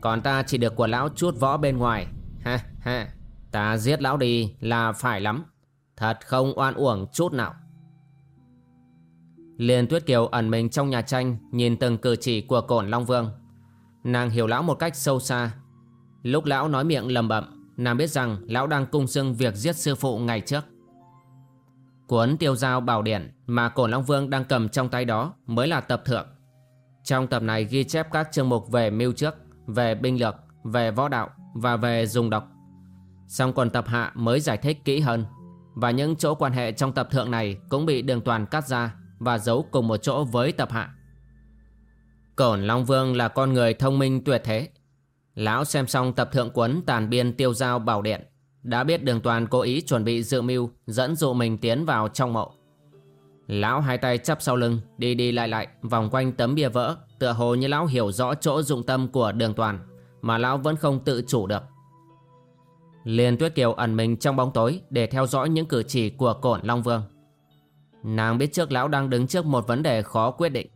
Còn ta chỉ được của lão chút võ bên ngoài. Ha ha, Ta giết lão đi là phải lắm. Thật không oan uổng chút nào. Liên Tuyết Kiều ẩn mình trong nhà tranh, Nhìn từng cử chỉ của cổn Long Vương. Nàng hiểu lão một cách sâu xa. Lúc lão nói miệng lầm bẩm Nàng biết rằng lão đang cung xưng việc giết sư phụ ngày trước. Cuốn tiêu giao bảo điển Mà cổn Long Vương đang cầm trong tay đó Mới là tập thượng. Trong tập này ghi chép các chương mục về mưu trước, Về binh lược, Về võ đạo Và về dùng độc. Xong còn tập hạ mới giải thích kỹ hơn. Và những chỗ quan hệ trong tập thượng này Cũng bị đường toàn cắt ra và giấu cùng một chỗ với tập hạ. Cổn Long Vương là con người thông minh tuyệt thế. Lão xem xong tập thượng quấn tàn biên tiêu giao bảo điện, đã biết đường toàn cố ý chuẩn bị dự mưu dẫn dụ mình tiến vào trong mộ. Lão hai tay chắp sau lưng, đi đi lại lại, vòng quanh tấm bia vỡ, tựa hồ như lão hiểu rõ chỗ dụng tâm của đường toàn, mà lão vẫn không tự chủ được. Liên Tuyết Kiều ẩn mình trong bóng tối để theo dõi những cử chỉ của cổn Long Vương. Nàng biết trước lão đang đứng trước một vấn đề khó quyết định.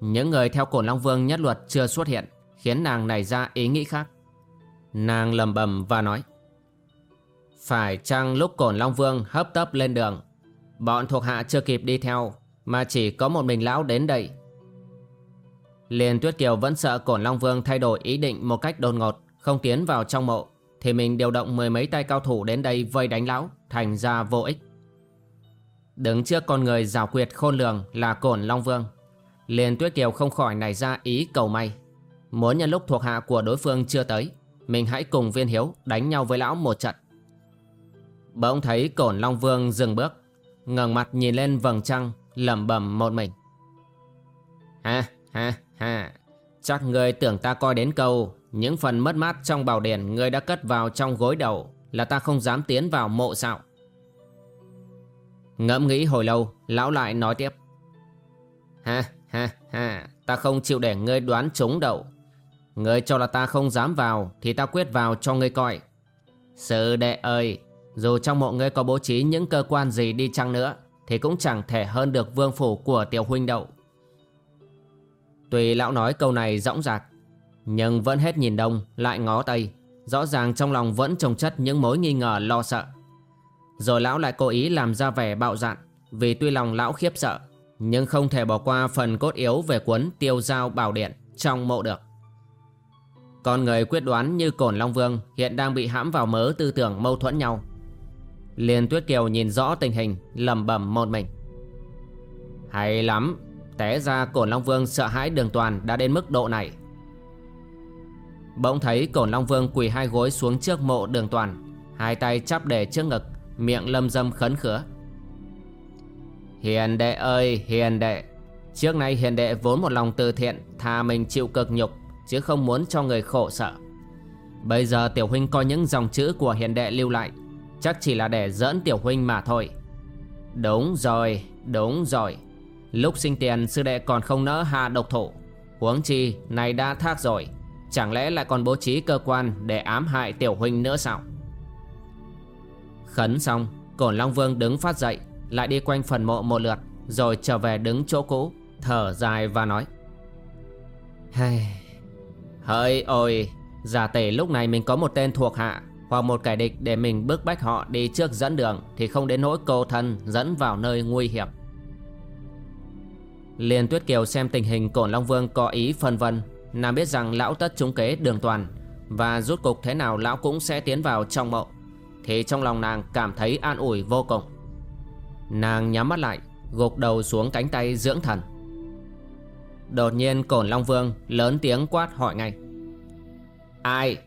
Những người theo cổn Long Vương nhất luật chưa xuất hiện, Khiến nàng nảy ra ý nghĩ khác. Nàng lầm bầm và nói, Phải chăng lúc cổn Long Vương hấp tấp lên đường, Bọn thuộc hạ chưa kịp đi theo, Mà chỉ có một mình lão đến đây? Liền Tuyết Kiều vẫn sợ cổn Long Vương thay đổi ý định một cách đột ngột, Không tiến vào trong mộ, Thì mình điều động mười mấy tay cao thủ đến đây vây đánh lão, Thành ra vô ích. Đứng trước con người rào quyệt khôn lường là cổn Long Vương. Liền Tuyết Kiều không khỏi nảy ra ý cầu may. Muốn nhân lúc thuộc hạ của đối phương chưa tới, Mình hãy cùng viên hiếu đánh nhau với lão một trận. Bỗng thấy cổn Long Vương dừng bước, ngẩng mặt nhìn lên vầng trăng, lẩm bẩm một mình. Ha ha ha, Chắc ngươi tưởng ta coi đến câu, Những phần mất mát trong bảo điển Ngươi đã cất vào trong gối đầu Là ta không dám tiến vào mộ sao Ngẫm nghĩ hồi lâu, Lão lại nói tiếp. Ha ha ha, Ta không chịu để ngươi đoán trúng đậu Ngươi cho là ta không dám vào, Thì ta quyết vào cho ngươi coi. Sư đệ ơi, Dù trong mộ ngươi có bố trí những cơ quan gì đi chăng nữa, Thì cũng chẳng thể hơn được vương phủ của tiểu huynh đậu Tuy lão nói câu này rõng rạc, Nhưng vẫn hết nhìn đông, lại ngó tây. Rõ ràng trong lòng vẫn trồng chất những mối nghi ngờ lo sợ rồi lão lại cố ý làm ra vẻ bạo dạn. Vì tuy lòng lão khiếp sợ, Nhưng không thể bỏ qua phần cốt yếu về cuốn tiêu giao bảo điện trong mộ được. Con người quyết đoán như Cổn Long Vương hiện đang bị hãm vào mớ tư tưởng mâu thuẫn nhau. Liên Tuyết Kiều nhìn rõ tình hình lầm bẩm một mình. Hay lắm, Té ra Cổn Long Vương sợ hãi đường toàn đã đến mức độ này. Bỗng thấy Cổn Long Vương quỳ hai gối xuống trước mộ đường toàn, Hai tay chắp để trước ngực. Miệng lâm dâm khấn khứa. Hiền đệ ơi hiền đệ Trước nay hiền đệ vốn một lòng từ thiện Thà mình chịu cực nhục Chứ không muốn cho người khổ sợ Bây giờ tiểu huynh coi những dòng chữ của hiền đệ lưu lại Chắc chỉ là để dẫn tiểu huynh mà thôi. Đúng rồi, đúng rồi. Lúc sinh tiền sư đệ còn không nỡ hạ độc thủ. Huống chi, này đã thác rồi. Chẳng lẽ lại còn bố trí cơ quan để ám hại tiểu huynh nữa sao? Khấn xong Cổn Long Vương đứng phát dậy, Lại đi quanh phần mộ một lượt, Rồi trở về đứng chỗ cũ, Thở dài và nói. Hây Hỡi, ôi, Giả tể lúc này mình có một tên thuộc hạ, Hoặc một kẻ địch để mình bước bách họ đi trước dẫn đường Thì không đến nỗi cô thân dẫn vào nơi nguy hiểm. Liên Tuyết Kiều xem tình hình Cổn Long Vương có ý phân vân, Nàng biết rằng lão tất trúng kế đường toàn, Và rút cục thế nào lão cũng sẽ tiến vào trong mộ. Thì trong lòng nàng cảm thấy an ủi vô cùng. Nàng nhắm mắt lại, Gục đầu xuống cánh tay dưỡng thần. Đột nhiên Cổn Long Vương lớn tiếng quát hỏi ngay. Ai?